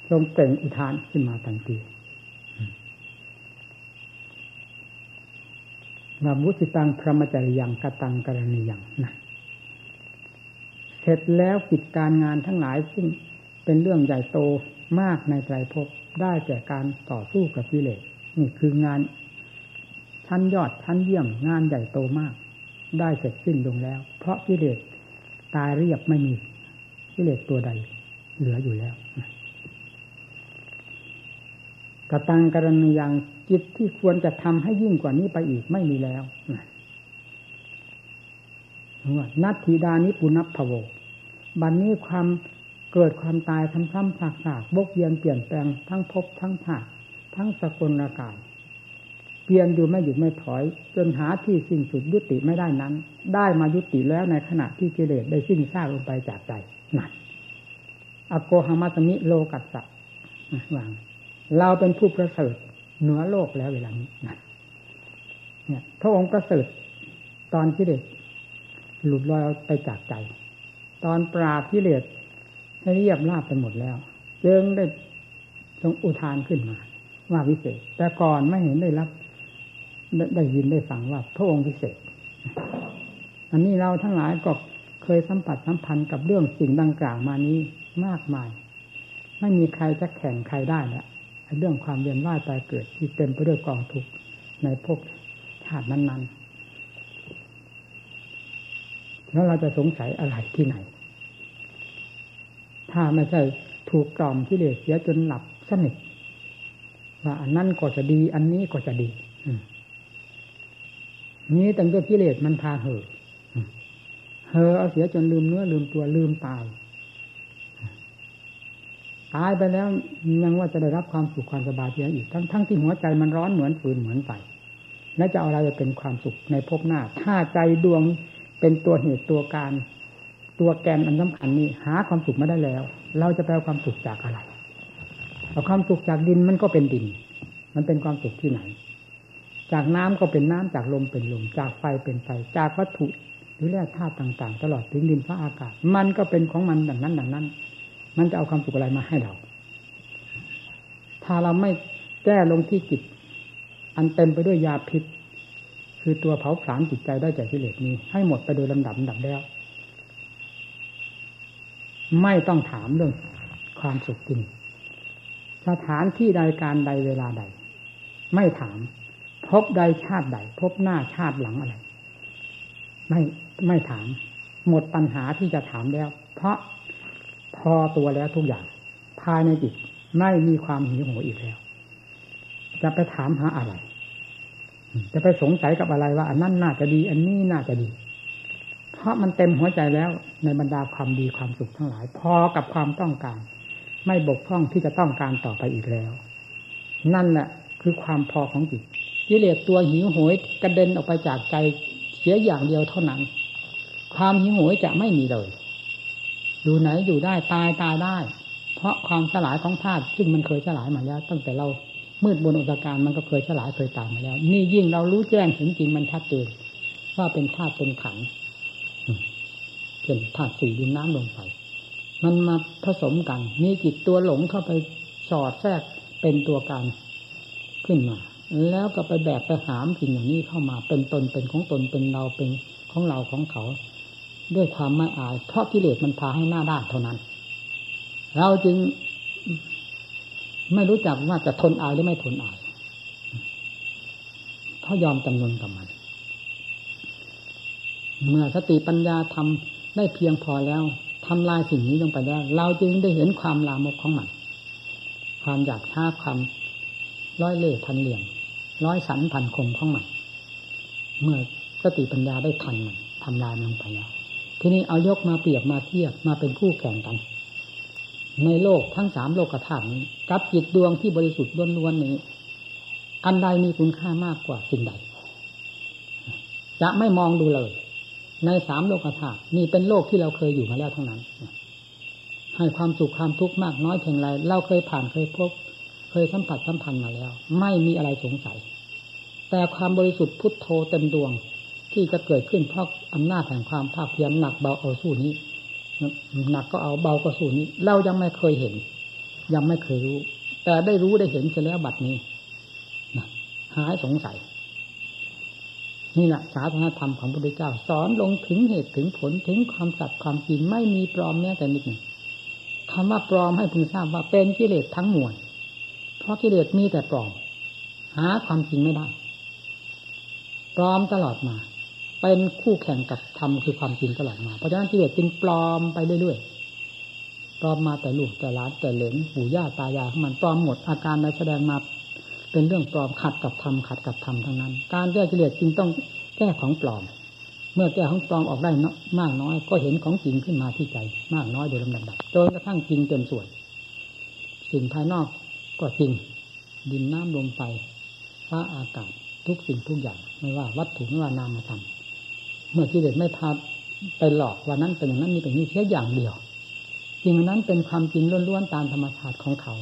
ทรงเปล่งอุทานขึ้นมาทันทีว่ามุสิตังพระมจริยังกตังกรณียังนะเสร็จแล้วกิจการงานทั้งหลายซึ่งเป็นเรื่องใหญ่โตมากในใจพบได้แก่การต่อสู้กับกิเลสนี่คืองาน ชั้นยอดชั้นเยี่ยมงานใหญ่โตมาก ได้เสร็จสิ้นลงแล้ว เพราะกิเลสตายเรียบไม่มีกิเลสตัวใด เหลืออยู่แล้วกระตังกรณียังจิตที่ควรจะทำให้ยิ่งกว่านี้ไปอีกไม่มีแล้วนัตถีดานิปุนับพโวบัดนนี้ความเกิดความตายทำซ้ำซากซากบกเยียนเปลี่ยนแปลงทั้งภพทั้งชาติทั้งสกุลอากาศ เปลี่ยนอยู่ไม่หยุดไม่ถอย จนหาที่สิ้นสุดยุติไม่ได้นั้น ได้มายุติแล้วในขณะที่กิเลสได้สิ้นซากลงไปจากใจหนั่นอโกหามัตมิโลกัสสะวางเราเป็นผู้ประเสริฐเหนือโลกแล้วเวลานี้นะเนี่ยพระองค์ประเสริฐตอนที่เด็กหลุดลอยไปจากใจ ตอนปราบที่เลสให้เรียบราบไปหมดแล้วจิงได้ทรงอุทานขึ้นมา ว่าวิเศษ แต่ก่อนไม่เห็นได้รับ ได้ยินได้ฟังว่าพระองค์วิเศษ อันนี้เราทั้งหลายก็เคยสัมผัสสัมพันธ์กับเรื่องสิ่งดังกล่าวมานี้มากมาย ไม่มีใครจะแข่งใครได้แล้วเรื่องความเวียนว่ายตายเกิดที่เต็มไปด้วยกองทุกข์ในภพชาตินั้นๆ แล้วเราจะสงสัยอะไรที่ไหน ถ้าไม่ใช่ถูกกล่อมที่เลสเสียจนหลับสนิทว่าอันนั้นก็จะดี อันนี้ก็จะดี นี้ตั้งแต่กิเลสมันพาเหอเหอเอาเสียจนลืมเนื้อลืมตัวลืมตายตายไปแล้วยังว่าจะได้รับความสุขความสบายเพียงอีกทั้งทั้งที่หัวใจมันร้อนเหมือนฟืนเหมือนไฟแล้วจะเอาอะไรจะเป็นความสุขในภพหน้า ถ้าใจดวงเป็นตัวเหตุตัวการ ตัวแกนอันสำคัญนี้ หาความสุขไม่ได้แล้ว เราจะแปลความสุขจากอะไรเอาความสุขจากดินมันก็เป็นดิน มันเป็นความสุขที่ไหน จากน้ำก็เป็นน้ำจากลมเป็นลมจากไฟเป็นไฟจากวัตถุหรือแร่ธาตุต่าง ๆ ตลอดถึงดินฟ้าอากาศ มันก็เป็นของมันดังนั้นดังนั้น มันจะเอาความสุขอะไรมาให้เรา ถ้าเราไม่แก้ลงที่จิต อันเต็มไปด้วยยาพิษ คือตัวเผาผลาญจิตใจได้จากกิเลสนี้ ให้หมดไปโดยลำดับดับแล้ว ไม่ต้องถามเรื่องความสุขจริงสถานที่ใดการใดเวลาใด ไม่ถาม พบใดชาติใดพบหน้าชาติหลังอะไร ไม่ไม่ถาม หมดปัญหาที่จะถามแล้ว เพราะพอตัวแล้วทุกอย่าง ภายในจิตไม่มีความหิวโหยอีกแล้ว จะไปถามหาอะไร จะไปสงสัยกับอะไรว่าอันนั้นน่าจะดี อันนี้น่าจะดี เพราะมันเต็มหัวใจแล้วในบรรดาความดีความสุขทั้งหลาย พอกับความต้องการ ไม่บกพร่องที่จะต้องการต่อไปอีกแล้ว นั่นแหละคือความพอของจิต กิเลสตัวหิวโหยกระเด็นออกไปจากใจเสียอย่างเดียวเท่านั้น ความหิวโหยจะไม่มีเลย อยู่ไหนอยู่ได้ตายตายได้ เพราะความสลายของธาตุซึ่งมันเคยสลายมาแล้ว ตั้งแต่เรามืดบนอุตการมันก็เคยสลายเคยตายมาแล้ว นี่ยิ่งเรารู้แจ้งถึงจริงมันชัดเจนว่าเป็นธาตุเป็นขันเป็นธาตุสี่ดินน้ำลมไฟมันมาผสมกัน มีจิตตัวหลงเข้าไปสอดแทรกเป็นตัวการขึ้นมา แล้วก็ไปแบกไปหามสิ่งอย่างนี้เข้ามาเป็นตนเป็นของตนเป็นเราเป็นของเราของเขา ด้วยความไม่อาย เพราะกิเลสมันพาให้หน้าด้านเท่านั้น เราจึงไม่รู้จักว่าจะทนอายหรือไม่ทนอายเพราะยอมจำนนกับมัน เมื่อสติปัญญาทำได้เพียงพอแล้วทำลายสิ่งนี้ลงไปแล้ว เราจึงได้เห็นความลามกของมัน ความอยากช้าความร้อยเล่พันเหลี่ยม ร้อยสันพันคมของมันเมื่อสติปัญญาได้ทันมันทำลายมันไปแล้วทีนี้เอายกมาเปรียบมาเทียบมาเป็นคู่แข่งกัน ในโลกทั้งสามโลกธาตุนี้ กับจิตดวงที่บริสุทธิ์ล้วนๆนี้ อันใดมีคุณค่ามากกว่าสิ่งใด จะไม่มองดูเลย ในสามโลกธาตุนี่เป็นโลกที่เราเคยอยู่มาแล้วทั้งนั้นให้ความสุขความทุกข์มากน้อยเพียงไรเราเคยผ่านเคยพบ เคยสัมผัสสัมพันธ์มาแล้ว ไม่มีอะไรสงสัย แต่ความบริสุทธิ์พุทโธเต็มดวงที่จะเกิดขึ้นเพราะอำนาจแห่งความภาคเพียรหนักเบาเอาสู้นี้หนักก็เอาเบาก็สู้นี้ เรายังไม่เคยเห็น ยังไม่เคยรู้ แต่ได้รู้ได้เห็นเสียแล้วบัดนี้หายสงสัย นี่แหละศาสนาธรรมของพระพุทธเจ้า สอนลงถึงเหตุถึงผลถึงความสัตย์ความจริงไม่มีปลอมแม้แต่นิดหนึ่งคำว่าปลอมให้พึงทราบว่าเป็นกิเลสทั้งมวล เพราะกิเลสมีแต่ปลอม หาความจริงไม่ได้ปลอมตลอดมา เป็นคู่แข่งกับธรรมคือความจริงตลอดมา เพราะฉะนั้นกิเลสจึงปลอมไปเรื่อยๆปลอมมาแต่ลูกแต่หลานแต่เหลนปู่ย่าตายายของมันปลอมหมดอาการในแสดงมาเป็นเรื่องปลอมขัดกับธรรมขัดกับธรรมทั้งนั้น การแก้กิเลสจึงต้องแก้ของปลอม เมื่อแก้ของปลอมออกได้มากน้อย ก็เห็นของจริงขึ้นมาที่ใจ มากน้อยโดยลำดับจนกระทั่งจริงเต็มส่วนสิ่งภายนอก ก็จริง ดินน้ำลมไฟฟ้าอากาศทุกสิ่งทุกอย่าง ไม่ว่าวัตถุไม่ว่านามธรรมเมื่อกิเลสไม่พาไปหลอกว่านั้นเป็นอย่างนั้นนี่เป็นนี้แค่อย่างเดียวสิ่งนั้นเป็นความจริงล้วนๆตามธรรมชาติของเขา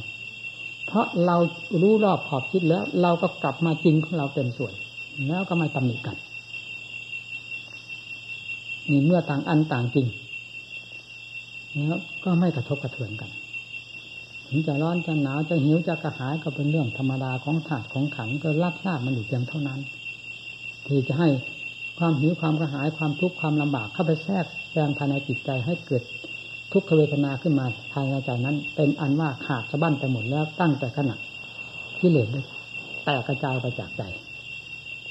เพราะเรารู้รอบขอบคิดแล้ว เราก็กลับมาจริงของเราเต็มส่วน แล้วก็ไม่ตำหนิกันนี่เมื่อต่างอันต่างจริงแล้วก็ไม่กระทบกระเทือนกัน ถึงจะร้อนจะหนาวจะหิวจะกระหายก็เป็นเรื่องธรรมดาของถาดของขันก็รับทราบมันอยู่เพียงเท่านั้น ที่จะให้ความหิวความกระหายความทุกข์ความลำบากเข้าไปแทรกแซงภายในจิตใจให้เกิดทุกขเวทนาขึ้นมาภายในใจนั้น เป็นอันว่าขาดสะบั้นไปหมดแล้วตั้งแต่ขณะที่เหลือแตกกระจายไปจากใจ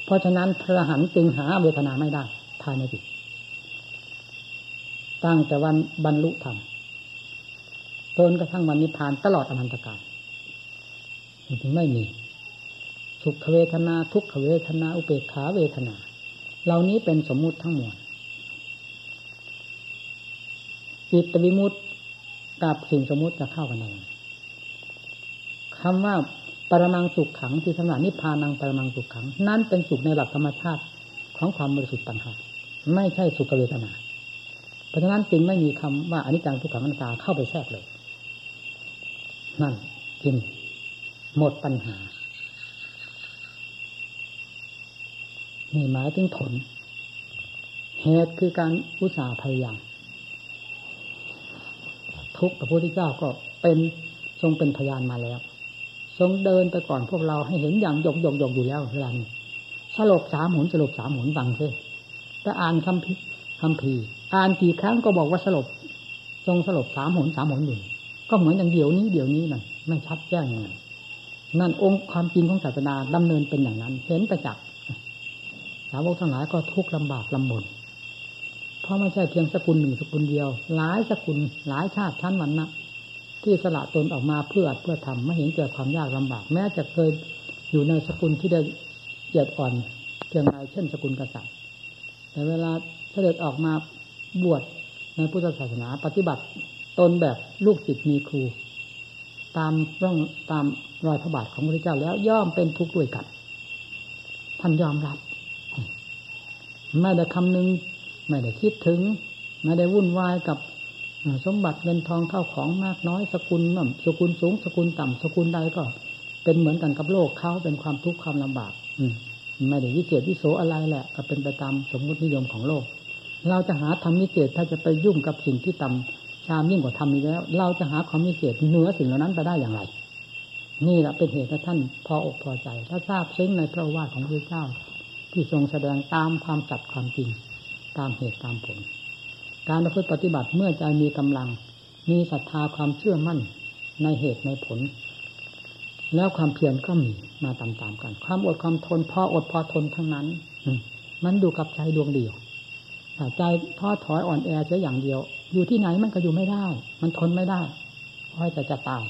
เพราะฉะนั้นพระหันจึงหาเวทนาไม่ได้ภายในจิตตั้งแต่วันบรรลุธรรม จนกระทั่งวันนิพพานตลอดอนันตกาลถึงไม่มี สุขเวทนา ทุกขเวทนา อุเบกขาเวทนา เหล่านี้เป็นสมมุติทั้งมวลจิตวิมุตติกับสิ่งสมมุติจะเข้ากันยังคำว่าปรมังสุขขังที่สำหรับนิพพานังปรมังสุขขัง นั่นเป็นสุขในหลักธรรมชาติของความบริสุทธิ์ต่างหากไม่ใช่สุขเวทนา เพราะฉะนั้นจึงไม่มีคำว่าอนิจจังทุกขังอนัตตาเข้าไปแทรกเลย นั่นจึงหมดปัญหานี่หมายถึงผลเหตุคือการอุตสาห์พยายามทุกพระพุทธเจ้าก็เป็นทรงเป็นพยานมาแล้ว ทรงเดินไปก่อนพวกเราให้เห็นอย่างยกยกยกอยู่แล้วเวลานี้สลบสามหมุนสลบสามหมุนฟังซิถ้าอ่านคำพิคำพีอ่านกี่ครั้งก็บอกว่าสลบทรงสลบสามหนสามหนอยู่ ก็เหมือนอย่างเดี๋ยวนี้เดี๋ยวนี้นั่นไม่ชัดแจ้งเลยนั่นองค์ความจริงของศาสนาดำเนินเป็นอย่างนั้น เห็นประจักษ์สาวกทั้งหลายก็ทุกข์ลำบากลำบนเพราะไม่ใช่เพียงสกุลหนึ่งสกุลเดียว หลายสกุลหลายชาติชั้นวันนะที่สละตนออกมาเพื่อเพื่อทำไม่เห็นเกิดความยากลำบาก แม้จะเคยอยู่ในสกุลที่ได้เกียรติอ่อนเพียงไรเช่นสกุลกษัตริย์ แต่เวลาเสด็จออกมาบวชในพุทธศาสนาปฏิบัติ ตนแบบลูกศิษย์มีครู ตามร่องตามรอยพระบาทของพระเจ้าแล้วย่อมเป็นทุกข์ด้วยกันท่านยอมรับ ไม่ได้คำนึง ไม่ได้คิดถึง ไม่ได้วุ่นวายกับสมบัติเงินทองเข้าของมากน้อยสกุลน่สกุลสูง สกุลต่ำสกุลใดก็ เป็นเหมือนกันกับโลกเขาเป็นความทุกข์ความลำบาก อืไม่ได้วิเศษวิโสอะไรแหละ ก็เป็นไปตามสมมุตินิยมของโลก เราจะหาธรรมนิเศษถ้าจะไปยุ่งกับสิ่งที่ต่ำ ชามยิ่งกว่าธรรมนี้แล้ว เราจะหาความนิเศษเหนือสิ่งเหล่านั้นไปได้อย่างไร นี่แหละเป็นเหตุให้ท่านพออกพอใจถ้าทราบซึ้งในพระวาทของพระเจ้า ที่ทรงแสดงตามความจัดความจริงตามเหตุตามผล การประพฤติปฏิบัติเมื่อใจมีกำลัง มีศรัทธาความเชื่อมั่นในเหตุในผล แล้วความเพียรก็มีมาตามๆกัน ความอดความทนพออดพอทนทั้งนั้นมันดูกับใจดวงเดียวใจท้อถอยอ่อนแอเสียอย่างเดียว อยู่ที่ไหนมันก็อยู่ไม่ได้ มันทนไม่ได้เพราะจะจะตาย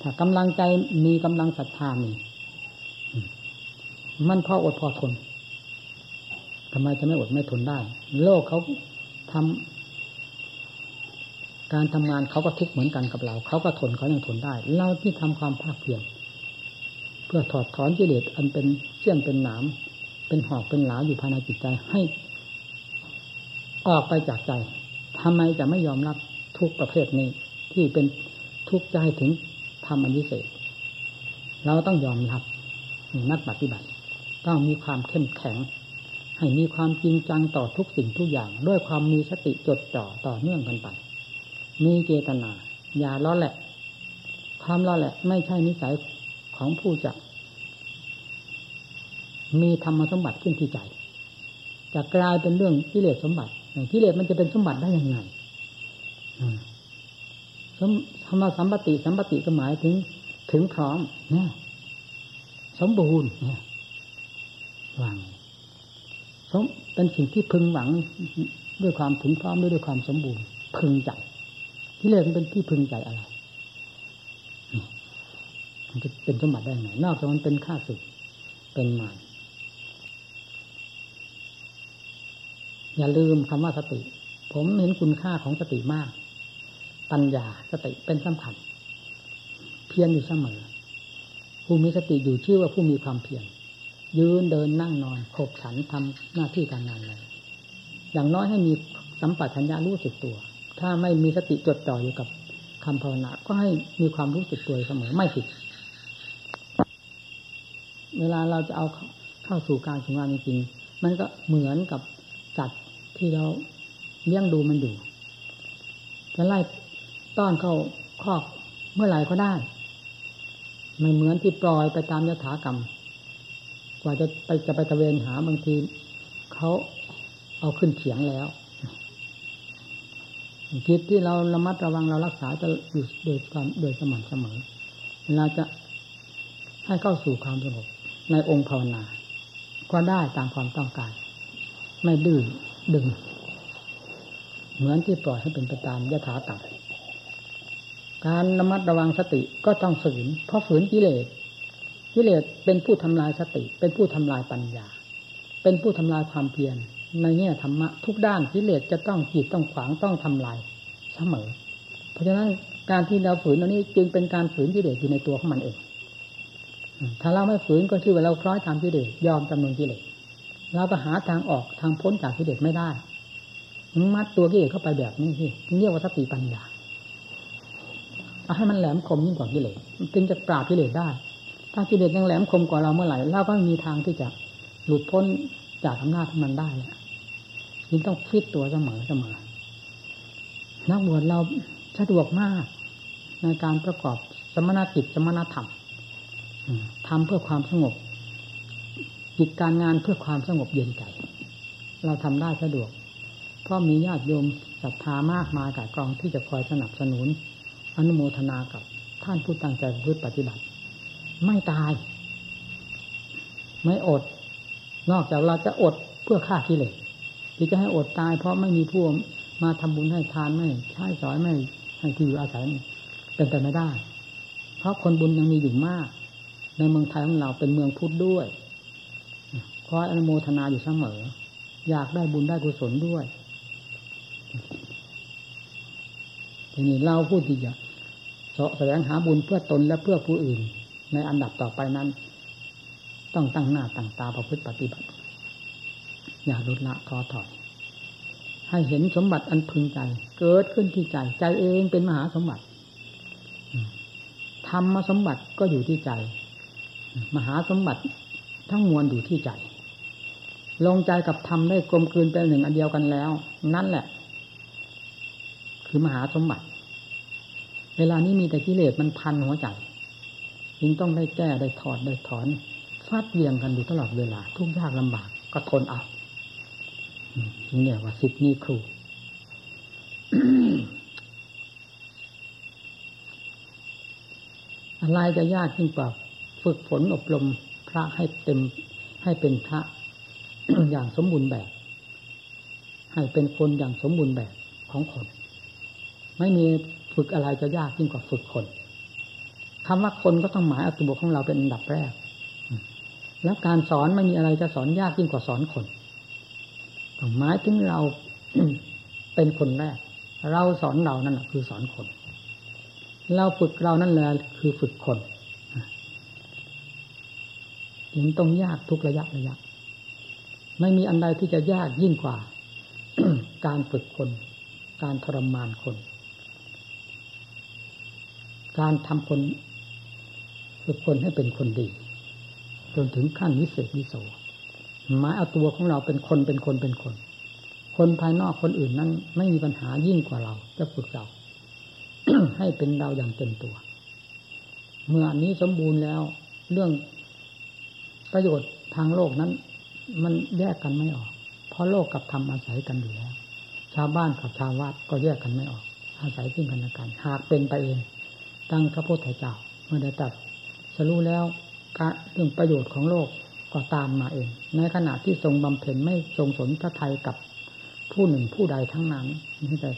ถ้ากำลังใจมีกำลังศรัทธามีมันพออดพอทนทำไมจะไม่อดไม่ทนได้ โลกเขาทำการทำงานเขาก็ทุกเหมือนกันกับเรา เขาก็ทนเขายังทนได้ เราที่ทำความภาคเพียรเพื่อถอดถอนกิเลสอันเป็นเชี่ยนเป็นหนามเป็นหอกเป็นหลาอยู่ภายในจิตใจให้ ออกไปจากใจ ทำไมจะไม่ยอมรับทุกประเภทนี้ ที่เป็นทุกข์ใจถึงทำอันวิเศษ เราต้องยอมรับนักปฏิบัติ ต้องมีความเข้มแข็ง ให้มีความจริงจังต่อทุกสิ่งทุกอย่าง ด้วยความมีสติจดจ่อต่อเนื่องกันไป มีเจตนา อย่าล้อแหละ ความล้อแหละ ไม่ใช่นิสัยของผู้จะมีธรรมสมบัติขึ้นที่ใจจะกลายเป็นเรื่องกิเลสสมบัติ กิเลสมันจะเป็นสมบัติได้ยังไงธรรมสัมปติสัมปติก็หมายถึง ถึงพร้อมเนี่ยสมบูรณ์เนี่ยหวางสมเป็นสิ่งที่พึงหวังด้วยความถึงพร้อมด้วยความสมบูรณ์ พึงใจกิเลสมันเป็นที่พึงใจอะไรมันจะเป็นสมบัติได้ไงนอกจากมันเป็นข้าศึกเป็นมาร อย่าลืมคำว่าสติ ผมเห็นคุณค่าของสติมาก ปัญญาสติเป็นสำคัญ เพียรอยู่เสมอ ผู้มีสติอยู่ชื่อว่าผู้มีความเพียรยืนเดินนั่งนอนขบฉันทำหน้าที่การงานอะไรอย่างน้อยให้มีสัมปชัญญะรู้สึกตัว ถ้าไม่มีสติจดจ่ออยู่กับคำภาวนาก็ให้มีความรู้สึกตัวเสมอไม่ผิด เวลาเราจะเอาเข้าสู่การทำงานจริงๆมันก็เหมือนกับจัด ที่เราเลี้ยงดูมันอยู่จะไล่ต้อนเข้าคอกเมื่อไหร่ก็ได้ ไม่เหมือนที่ปล่อยไปตามยถากรรม กว่าจะไปจะไปตะเวนหาบางทีเขาเอาขึ้นเขียงแล้วจิตที่เราระมัดระวังเรารักษาจะอยู่โดยความโดยสม่ำเสมอเราจะให้เข้าสู่ความสงบในองค์ภาวนา ก็ได้ตามความต้องการ ไม่ดื้อ ดึง เหมือนที่ปล่อยให้เป็นไปตามยถาตัดการระมัดระวังสติก็ต้องฝืน เพราะฝืนกิเลสกิเลสเป็นผู้ทำลายสติ เป็นผู้ทำลายปัญญา เป็นผู้ทำลายความเพียรในแง่ธรรมะทุกด้านกิเลสจะต้องจีดต้องขวางต้องทำลายเสมอ เพราะฉะนั้นการที่เราฝืนอันนี้จึงเป็นการฝืนกิเลสอยู่ในตัวของมันเอง ถ้าเราไม่ฝืนก็ชื่อว่าเราคล้อยตามกิเลสยอมจำนวนกิเลส เราก็หาทางออกทางพ้นจากกิเลสไม่ได้ มัดตัวกิเลสเข้าไปแบบนี้ที่เรียกว่าสติปัญญาเอาให้มันแหลมคมยิ่งกว่ากิเลสจึงจะปราบกิเลสได้ ถ้ากิเลสยังแหลมคมกว่าเราเมื่อไหร่เราก็มีทางที่จะหลุดพ้นจากอำนาจของมันได้เลยยิ่งต้องฟิตตัวเสมอเสมอนักบวชเราสะดวกมาก ในการประกอบสมณจิตสมณธรรมทำเพื่อความสงบ กิจการงานเพื่อความสงบเย็นใจ เราทำได้สะดวก เพราะมีญาติโยมศรัทธามากมายกับกองที่จะคอยสนับสนุน อนุโมทนากับท่านผู้ตั้งใจพืชปฏิบัติ ไม่ตาย ไม่อด นอกจากเราจะอดเพื่อฆ่ากิเลสที่จะให้อดตาย เพราะไม่มีผู้มาทำบุญให้ทานไม่ใช้สอยไม่ให้ที่อยู่อาศัยเป็นไปไม่ได้ เพราะคนบุญยังมีอยู่มาก ในเมืองไทยของเราเป็นเมืองพุทธด้วย คอยอนุโมทนาอยู่เสมอ อยากได้บุญได้กุศลด้วยทีนี้เราพูดที่จะแสวงหาบุญเพื่อตนและเพื่อผู้อื่น ในอันดับต่อไปนั้น ต้องตั้งหน้าตั้งตาประพฤติปฏิบัติ อย่าลดละท้อถอย ให้เห็นสมบัติอันพึงใจ เกิดขึ้นที่ใจ ใจเองเป็นมหาสมบัติธรรมสมบัติก็อยู่ที่ใจ มหาสมบัติทั้งมวลอยู่ที่ใจ ลงใจกับธรรมได้กลมกลืนเป็นหนึ่งอันเดียวกันแล้ว นั่นแหละ คือมหาสมบัติ เวลานี้มีแต่กิเลสมันพันหัวใจยิ่งต้องได้แก้ได้ถอดได้ถอนฟาดเวียงกันอยู่ตลอดเวลา ทุกยากลำบากก็ทนเอานี่เนี่ยว่าสิทธินี่ครูอะไรจะยากยิ่งกว่า ฝึกฝนอบรมพระให้เต็มให้เป็นพระ อย่างสมบูรณ์แบบ ให้เป็นคนอย่างสมบูรณ์แบบของคน ไม่มีฝึกอะไรจะยากยิ่งกว่าฝึกคนคำว่าคนก็ต้องหมายเอาตัวของเราเป็นอันดับแรก แล้วการสอนไม่มีอะไรจะสอนยากยิ่งกว่าสอนคนหมายถึงเราเป็นคนแรก เราสอนเรานั่นคือสอนคน เราฝึกเรานั่นแหละคือฝึกคน ถึงต้องยากทุกระยะระยะ ไม่มีอันใดที่จะยากยิ่งกว่า การฝึกคน การทรมานคน การทำคนฝึกคนให้เป็นคนดี จนถึงขั้นวิเศษวิโสหมายเอาตัวของเราเป็นคนเป็นคนเป็นคน คนภายนอกคนอื่นนั้น ไม่มีปัญหายิ่งกว่าเรา จะฝึกเรา ให้เป็นเราอย่างเต็มตัว เมื่ออันนี้สมบูรณ์แล้ว เรื่องประโยชน์ทางโลกนั้น มันแยกกันไม่ออก เพราะโลกกับธรรมอาศัยกันอยู่แล้ว ชาวบ้านกับชาววัดก็แยกกันไม่ออก อาศัยซึ่งกันและกัน หากเป็นไปเอง ตั้งพระพุทธเจ้าเมื่อได้ตัดสรู้แล้วเรื่องประโยชน์ของโลกก็ตามมาเอง ในขณะที่ทรงบำเพ็ญไม่ทรงสนพระไทยกับผู้หนึ่งผู้ใดทั้งนั้นนี่แต่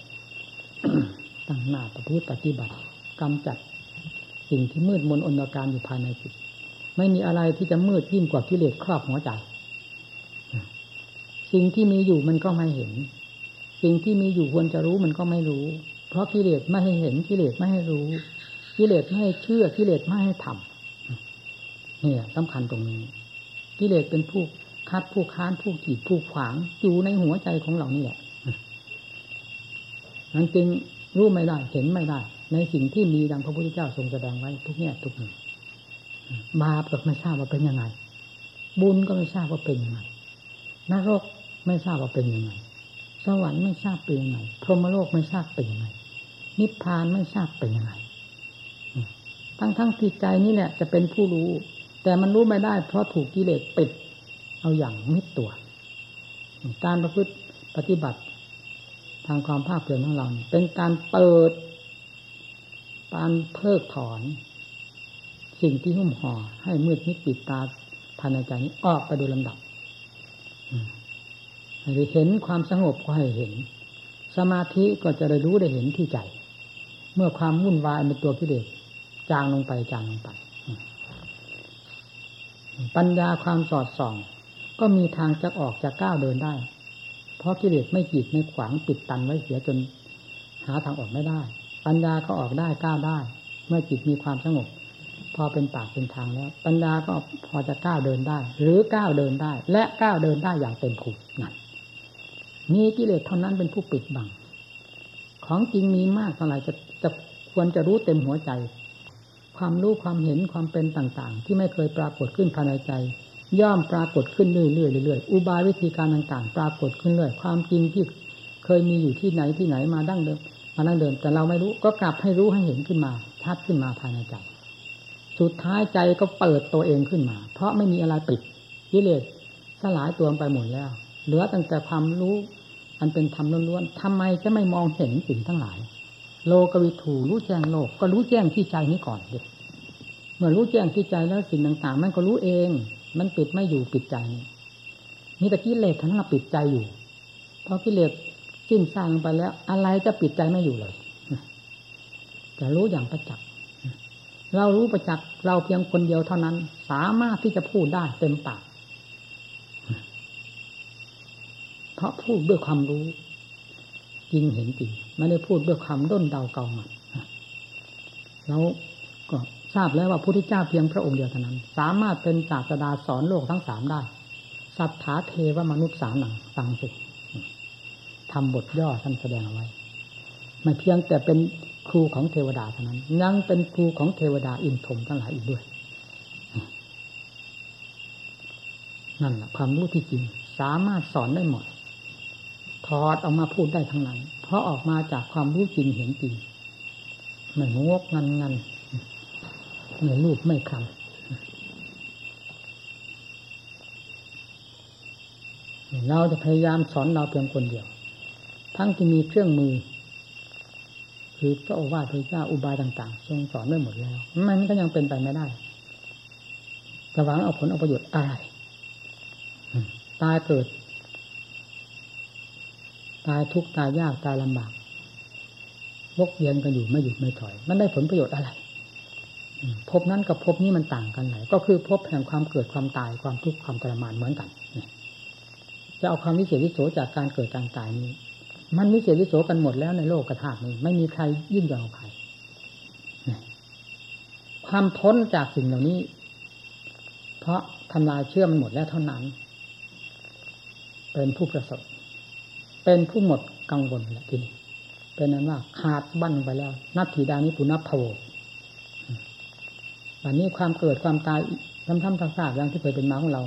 ตั้งหน้าประพฤติปฏิบัติกำจัดสิ่งที่มืดมนอนการอยู่ภายในจิตไม่มีอะไรที่จะมืดยิ่งกว่ากิเลสครอบหัวใจ สิ่งที่มีอยู่มันก็ไม่เห็น สิ่งที่มีอยู่ควรจะรู้มันก็ไม่รู้ เพราะกิเลสไม่ให้เห็นกิเลสไม่ให้รู้ กิเลสไม่ให้เชื่อกิเลสไม่ให้ทำเนี่ยสำคัญตรงนี้ กิเลสเป็นผู้คัดผู้ค้านผู้กีดผู้ขวางอยู่ในหัวใจของเรานี่แหละนั้นจึงรู้ไม่ได้เห็นไม่ได้ ในสิ่งที่มีดังพระพุทธเจ้าทรงแสดงไว้ทุกแง่ทุกมุมบาปก็ไม่ทราบว่าเป็นยังไง บุญก็ไม่ทราบว่าเป็นยังไงนรก ไม่ทราบว่าเป็นยังไง สวรรค์ไม่ทราบเป็นยังไง พรหมโลกไม่ทราบเป็นยังไง นิพพานไม่ทราบเป็นยังไง ทั้งทั้งที่ใจนี่แหละจะเป็นผู้รู้ แต่มันรู้ไม่ได้ เพราะถูกกิเลสปิด เอาอย่างมิดตัว การประพฤติปฏิบัติ ทางความภาคเพียรของเรา เป็นการเปิดการเพิกถอน สิ่งที่หุ้มห่อให้มืดมิดปิดตาภายในใจนี้ออกไปโดยลำดับ เห็นความสงบก็ให้เห็น สมาธิก็จะได้รู้ได้เห็นที่ใจ เมื่อความวุ่นวายเป็นตัวกิเลสจางลงไปจางลงไป ปัญญาความสอดส่อง ก็มีทางจะออกจะก้าวเดินได้ เพราะกิเลสไม่กีดไม่ขวางปิดตันไว้เสียจนหาทางออกไม่ได้ ปัญญาก็ออกได้ก้าวได้ เมื่อจิตมีความสงบ พอเป็นปากเป็นทางแล้ว ปัญญาก็พอจะก้าวเดินได้ หรือก้าวเดินได้ และก้าวเดินได้อย่างเต็มภูมินั่น มีกิเลสเท่านั้นเป็นผู้ปิดบัง ของจริงมีมากเท่าไหร่จะจะควรจะรู้เต็มหัวใจ ความรู้ความเห็นความเป็นต่าง ๆ ที่ไม่เคยปรากฏขึ้นภายในใจ ย่อมปรากฏขึ้นเรื่อยๆเรื่อยๆอุบายวิธีการต่างๆ ปรากฏขึ้นเรื่อยความจริงที่เคยมีอยู่ที่ไหนที่ไหนมาดั้งเดิมมาดั้งเดิม แต่เราไม่รู้ก็กลับให้รู้ให้เห็นขึ้นมาชัดขึ้นมาภายในใจ สุดท้ายใจก็เปิดตัวเองขึ้นมา เพราะไม่มีอะไรปิดกิเลสสลายตัวไปหมดแล้ว เหลือตั้งแต่ความรู้ อันเป็นธรรมล้วนๆทำไมจะไม่มองเห็นสิ่งทั้งหลาย โลกวิถูรู้แจ้งโลก ก็รู้แจ้งที่ใจนี้ก่อนเด็กเมื่อรู้แจ้งที่ใจแล้วสิ่งต่างๆ มันก็รู้เอง มันปิดไม่อยู่ปิดใจนี่แต่กิเลสทั้งนั้นปิดใจอยู่พราะกิเลสสิ้นสร้างไปแล้ว อะไรจะปิดใจไม่อยู่เลยจะรู้อย่างประจักษ์เรารู้ประจักษ์เราเพียงคนเดียวเท่านั้น สามารถที่จะพูดได้เต็มปาก เพราะพูดด้วยความรู้จริงเห็นจริงไม่ได้พูดด้วยความด้นเดาเกาหมัดแล้วก็ทราบแล้วว่าพระพุทธเจ้าเพียงพระองค์เดียวเท่านั้น สามารถเป็นศาสดาสอนโลกทั้งสามได้สัทธาเทวมนุษย์สามหนังตังสิทำบทย่อท่านแสดงเอาไว้ไม่เพียงแต่เป็นครูของเทวดาเท่านั้น ยังเป็นครูของเทวดาอินทมทั้งหลายอีกด้วย นั่นแหละความรู้ที่จริง สามารถสอนได้หมด ถอดออกมาพูดได้ทั้งนั้น เพราะออกมาจากความรู้จริงเห็นจริงไม่งกงันงันไม่รูปไม่คำเราจะพยายามสอนเราเพียงคนเดียว ทั้งที่มีเครื่องมือ คือพระโอวาทพระเจ้าอุบายต่างๆทรงสอนไม่หมดแล้ว มันก็ยังเป็นไปไม่ได้จะหวังเอาผลเอาประโยชน์อะไรตายเกิด ตายทุกตายยากตายลำบากวกเวียนกันอยู่ไม่หยุดไม่ถอย มันได้ผลประโยชน์อะไรภพนั้นกับภพนี้มันต่างกันไหนก็คือภพแห่งความเกิดความตายความทุกข์ความทรมานเหมือนกันจะเอาความวิเศษวิโสจากการเกิดการตายนี้ มันวิเศษวิโสกันหมดแล้วในโลกกระถางนี้ ไม่มีใครยิ่งกว่าใครความพ้นจากสิ่งเหล่านี้ เพราะทำลายเชื่อมันหมดแล้วเท่านั้น เป็นผู้ประสบ เป็นผู้หมดกังวลและทีนี้เป็นนั้นว่าขาดบั้นไปแล้ว นับถีดานี้ปุนับพโววันนี้ความเกิดความตายทำทำซากๆอย่างที่เคยเป็นมาของเรา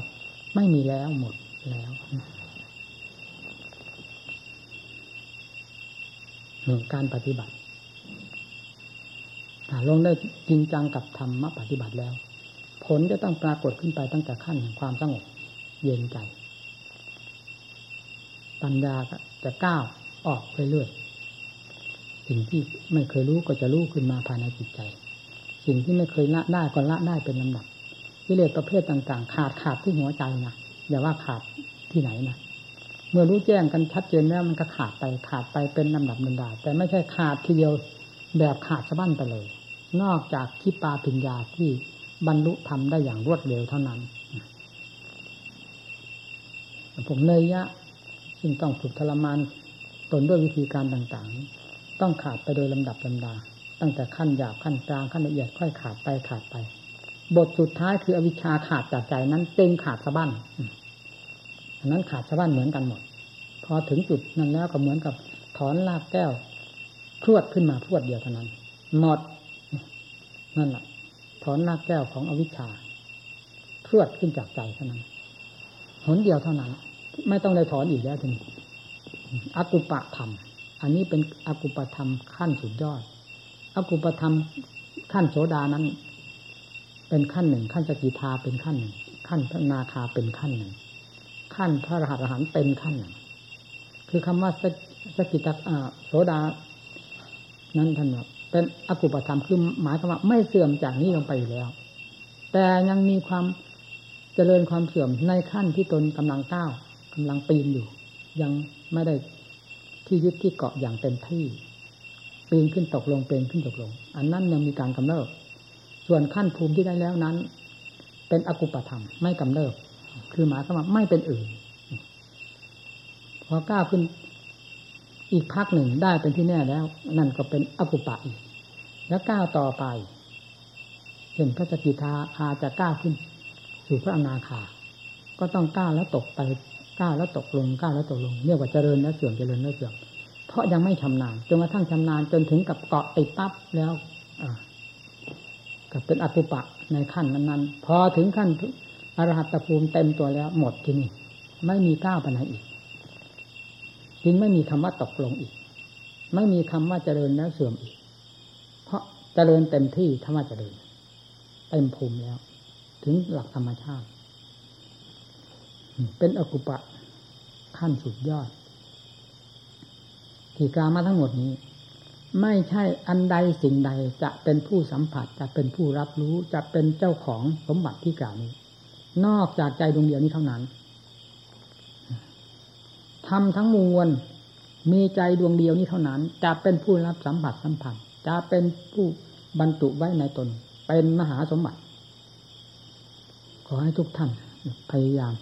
ไม่มีแล้วหมดแล้วหนึ่งการปฏิบัติลงได้จริงจังกับธรรมปฏิบัติแล้ว ผลจะต้องปรากฏขึ้นไปตั้งแต่ขั้นแห่งความสงบเย็นใจ ปัญญา จะก้าวออกไปเรื่อยสิ่งที่ไม่เคยรู้ก็จะรู้ขึ้นมาภายในจิตใจ สิ่งที่ไม่เคยละได้ก็ละได้เป็นลำดับกิเลสประเภทต่าง ๆ ขาดขาดที่หัวใจนะอย่าว่าขาดที่ไหนนะเมื่อรู้แจ้งกันชัดเจนแล้วมันก็ขาดไปขาดไปเป็นลำดับลำดาแต่ไม่ใช่ขาดทีเดียวแบบขาดสะบั้นไปเลย นอกจากคิปาปิญญาที่บรรลุทำได้อย่างรวดเร็วเท่านั้นผมเลยยะ ซึ่งต้องฝึกทรมานตนด้วยวิธีการต่างๆ ต้องขาดไปโดยลำดับลำดา ตั้งแต่ขั้นหยาบขั้นกลางขั้นละเอียดค่อยขาดไปขาดไป บทสุดท้ายคืออวิชชาขาดจากใจนั้นเต็มขาดสะบั้นอันนั้นขาดสะบั้นเหมือนกันหมด พอถึงจุดนั้นแล้วก็เหมือนกับถอนลากแก้วพรวดขึ้นมาพรวดเดียวเท่านั้นหมดนั่นแหละถอนลากแก้วของอวิชชาพรวดขึ้นจากใจเท่านั้น หนเดียวเท่านั้น ไม่ต้องได้ถอนอีกแล้วถึงอกุปะธรรม อันนี้เป็นอกุปธรรมขั้นสุดยอดอกุปธรรมขั้นโสดานั้น เป็นขั้นหนึ่ง ขั้นสกิทาเป็นขั้นหนึ่ง ขั้นพระนาคาเป็นขั้นหนึ่ง ขั้นพระรหัสอรหันเป็นขั้นหนึ่ง คือคำว่าสกิตาโสดา นั้นท่านว่าเป็นอกุปธรรมคือหมายความว่าไม่เสื่อมจากนี้ลงไปแล้ว แต่ยังมีความเจริญความเสื่อมในขั้นที่ตนกำลังก้าว กำลังปีนอยู่ ยังไม่ได้ที่ยึดที่เกาะอย่างเต็มที่ ปีนขึ้นตกลงเป็นขึ้นตกลง อันนั้นยังมีการกำเริบส่วนขั้นภูมิที่ได้แล้วนั้น เป็นอกุปธรรมไม่กำเริบคือหมายความว่าไม่เป็นอื่น พอก้าวขึ้นอีกพักหนึ่งได้เป็นที่แน่แล้ว นั่นก็เป็นอกุปะอีกแล้วก้าวต่อไปเห็นพระสกิทาคาจะก้าวขึ้น สู่พระอนาคา ก็ต้องก้าวแล้วตกไป ก้าวแล้วตกลงก้าวแล้วตกลงเรียกว่าเจริญแล้วเสื่อมเจริญแล้วเสื่อมเพราะยังไม่ชำนาญจนกระทั่งชำนาญจนถึงกับเกาะติดปั๊บแล้วกับเป็นอกุปะในขั้นนั้นๆพอถึงขั้นอรหัตภูมิเต็มตัวแล้ว หมดที่นี่ไม่มีก้าวไปไหนอีกจึงไม่มีคำว่าตกลงอีก ไม่มีคำว่าเจริญแล้วเสื่อมอีก เพราะเจริญเต็มที่ธรรมะเจริญเต็มภูมิแล้ว ถึงหลักธรรมชาติ เป็นอกุปะขั้นสุดยอดที่กล่าวมาทั้งหมดนี้ ไม่ใช่อันใดสิ่งใดจะเป็นผู้สัมผัสจะเป็นผู้รับรู้จะเป็นเจ้าของสมบัติที่กล่าวนี้ นอกจากใจดวงเดียวนี้เท่านั้นทำทั้งมวลมีใจดวงเดียวนี้เท่านั้น จะเป็นผู้รับสัมผัสสัมผัสจะเป็นผู้บรรจุไว้ในตน เป็นมหาสมบัติ ขอให้ทุกท่านพยายาม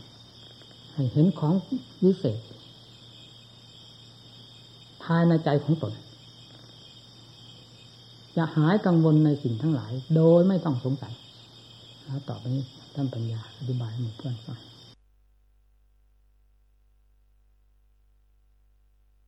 ให้เห็นของวิเศษ ภายในใจของตนจะหายกังวลในสิ่งทั้งหลาย โดยไม่ต้องสงสัยแล้วต่อไปนี้ท่านปัญญาอธิบายให้หมู่เพื่อนฟัง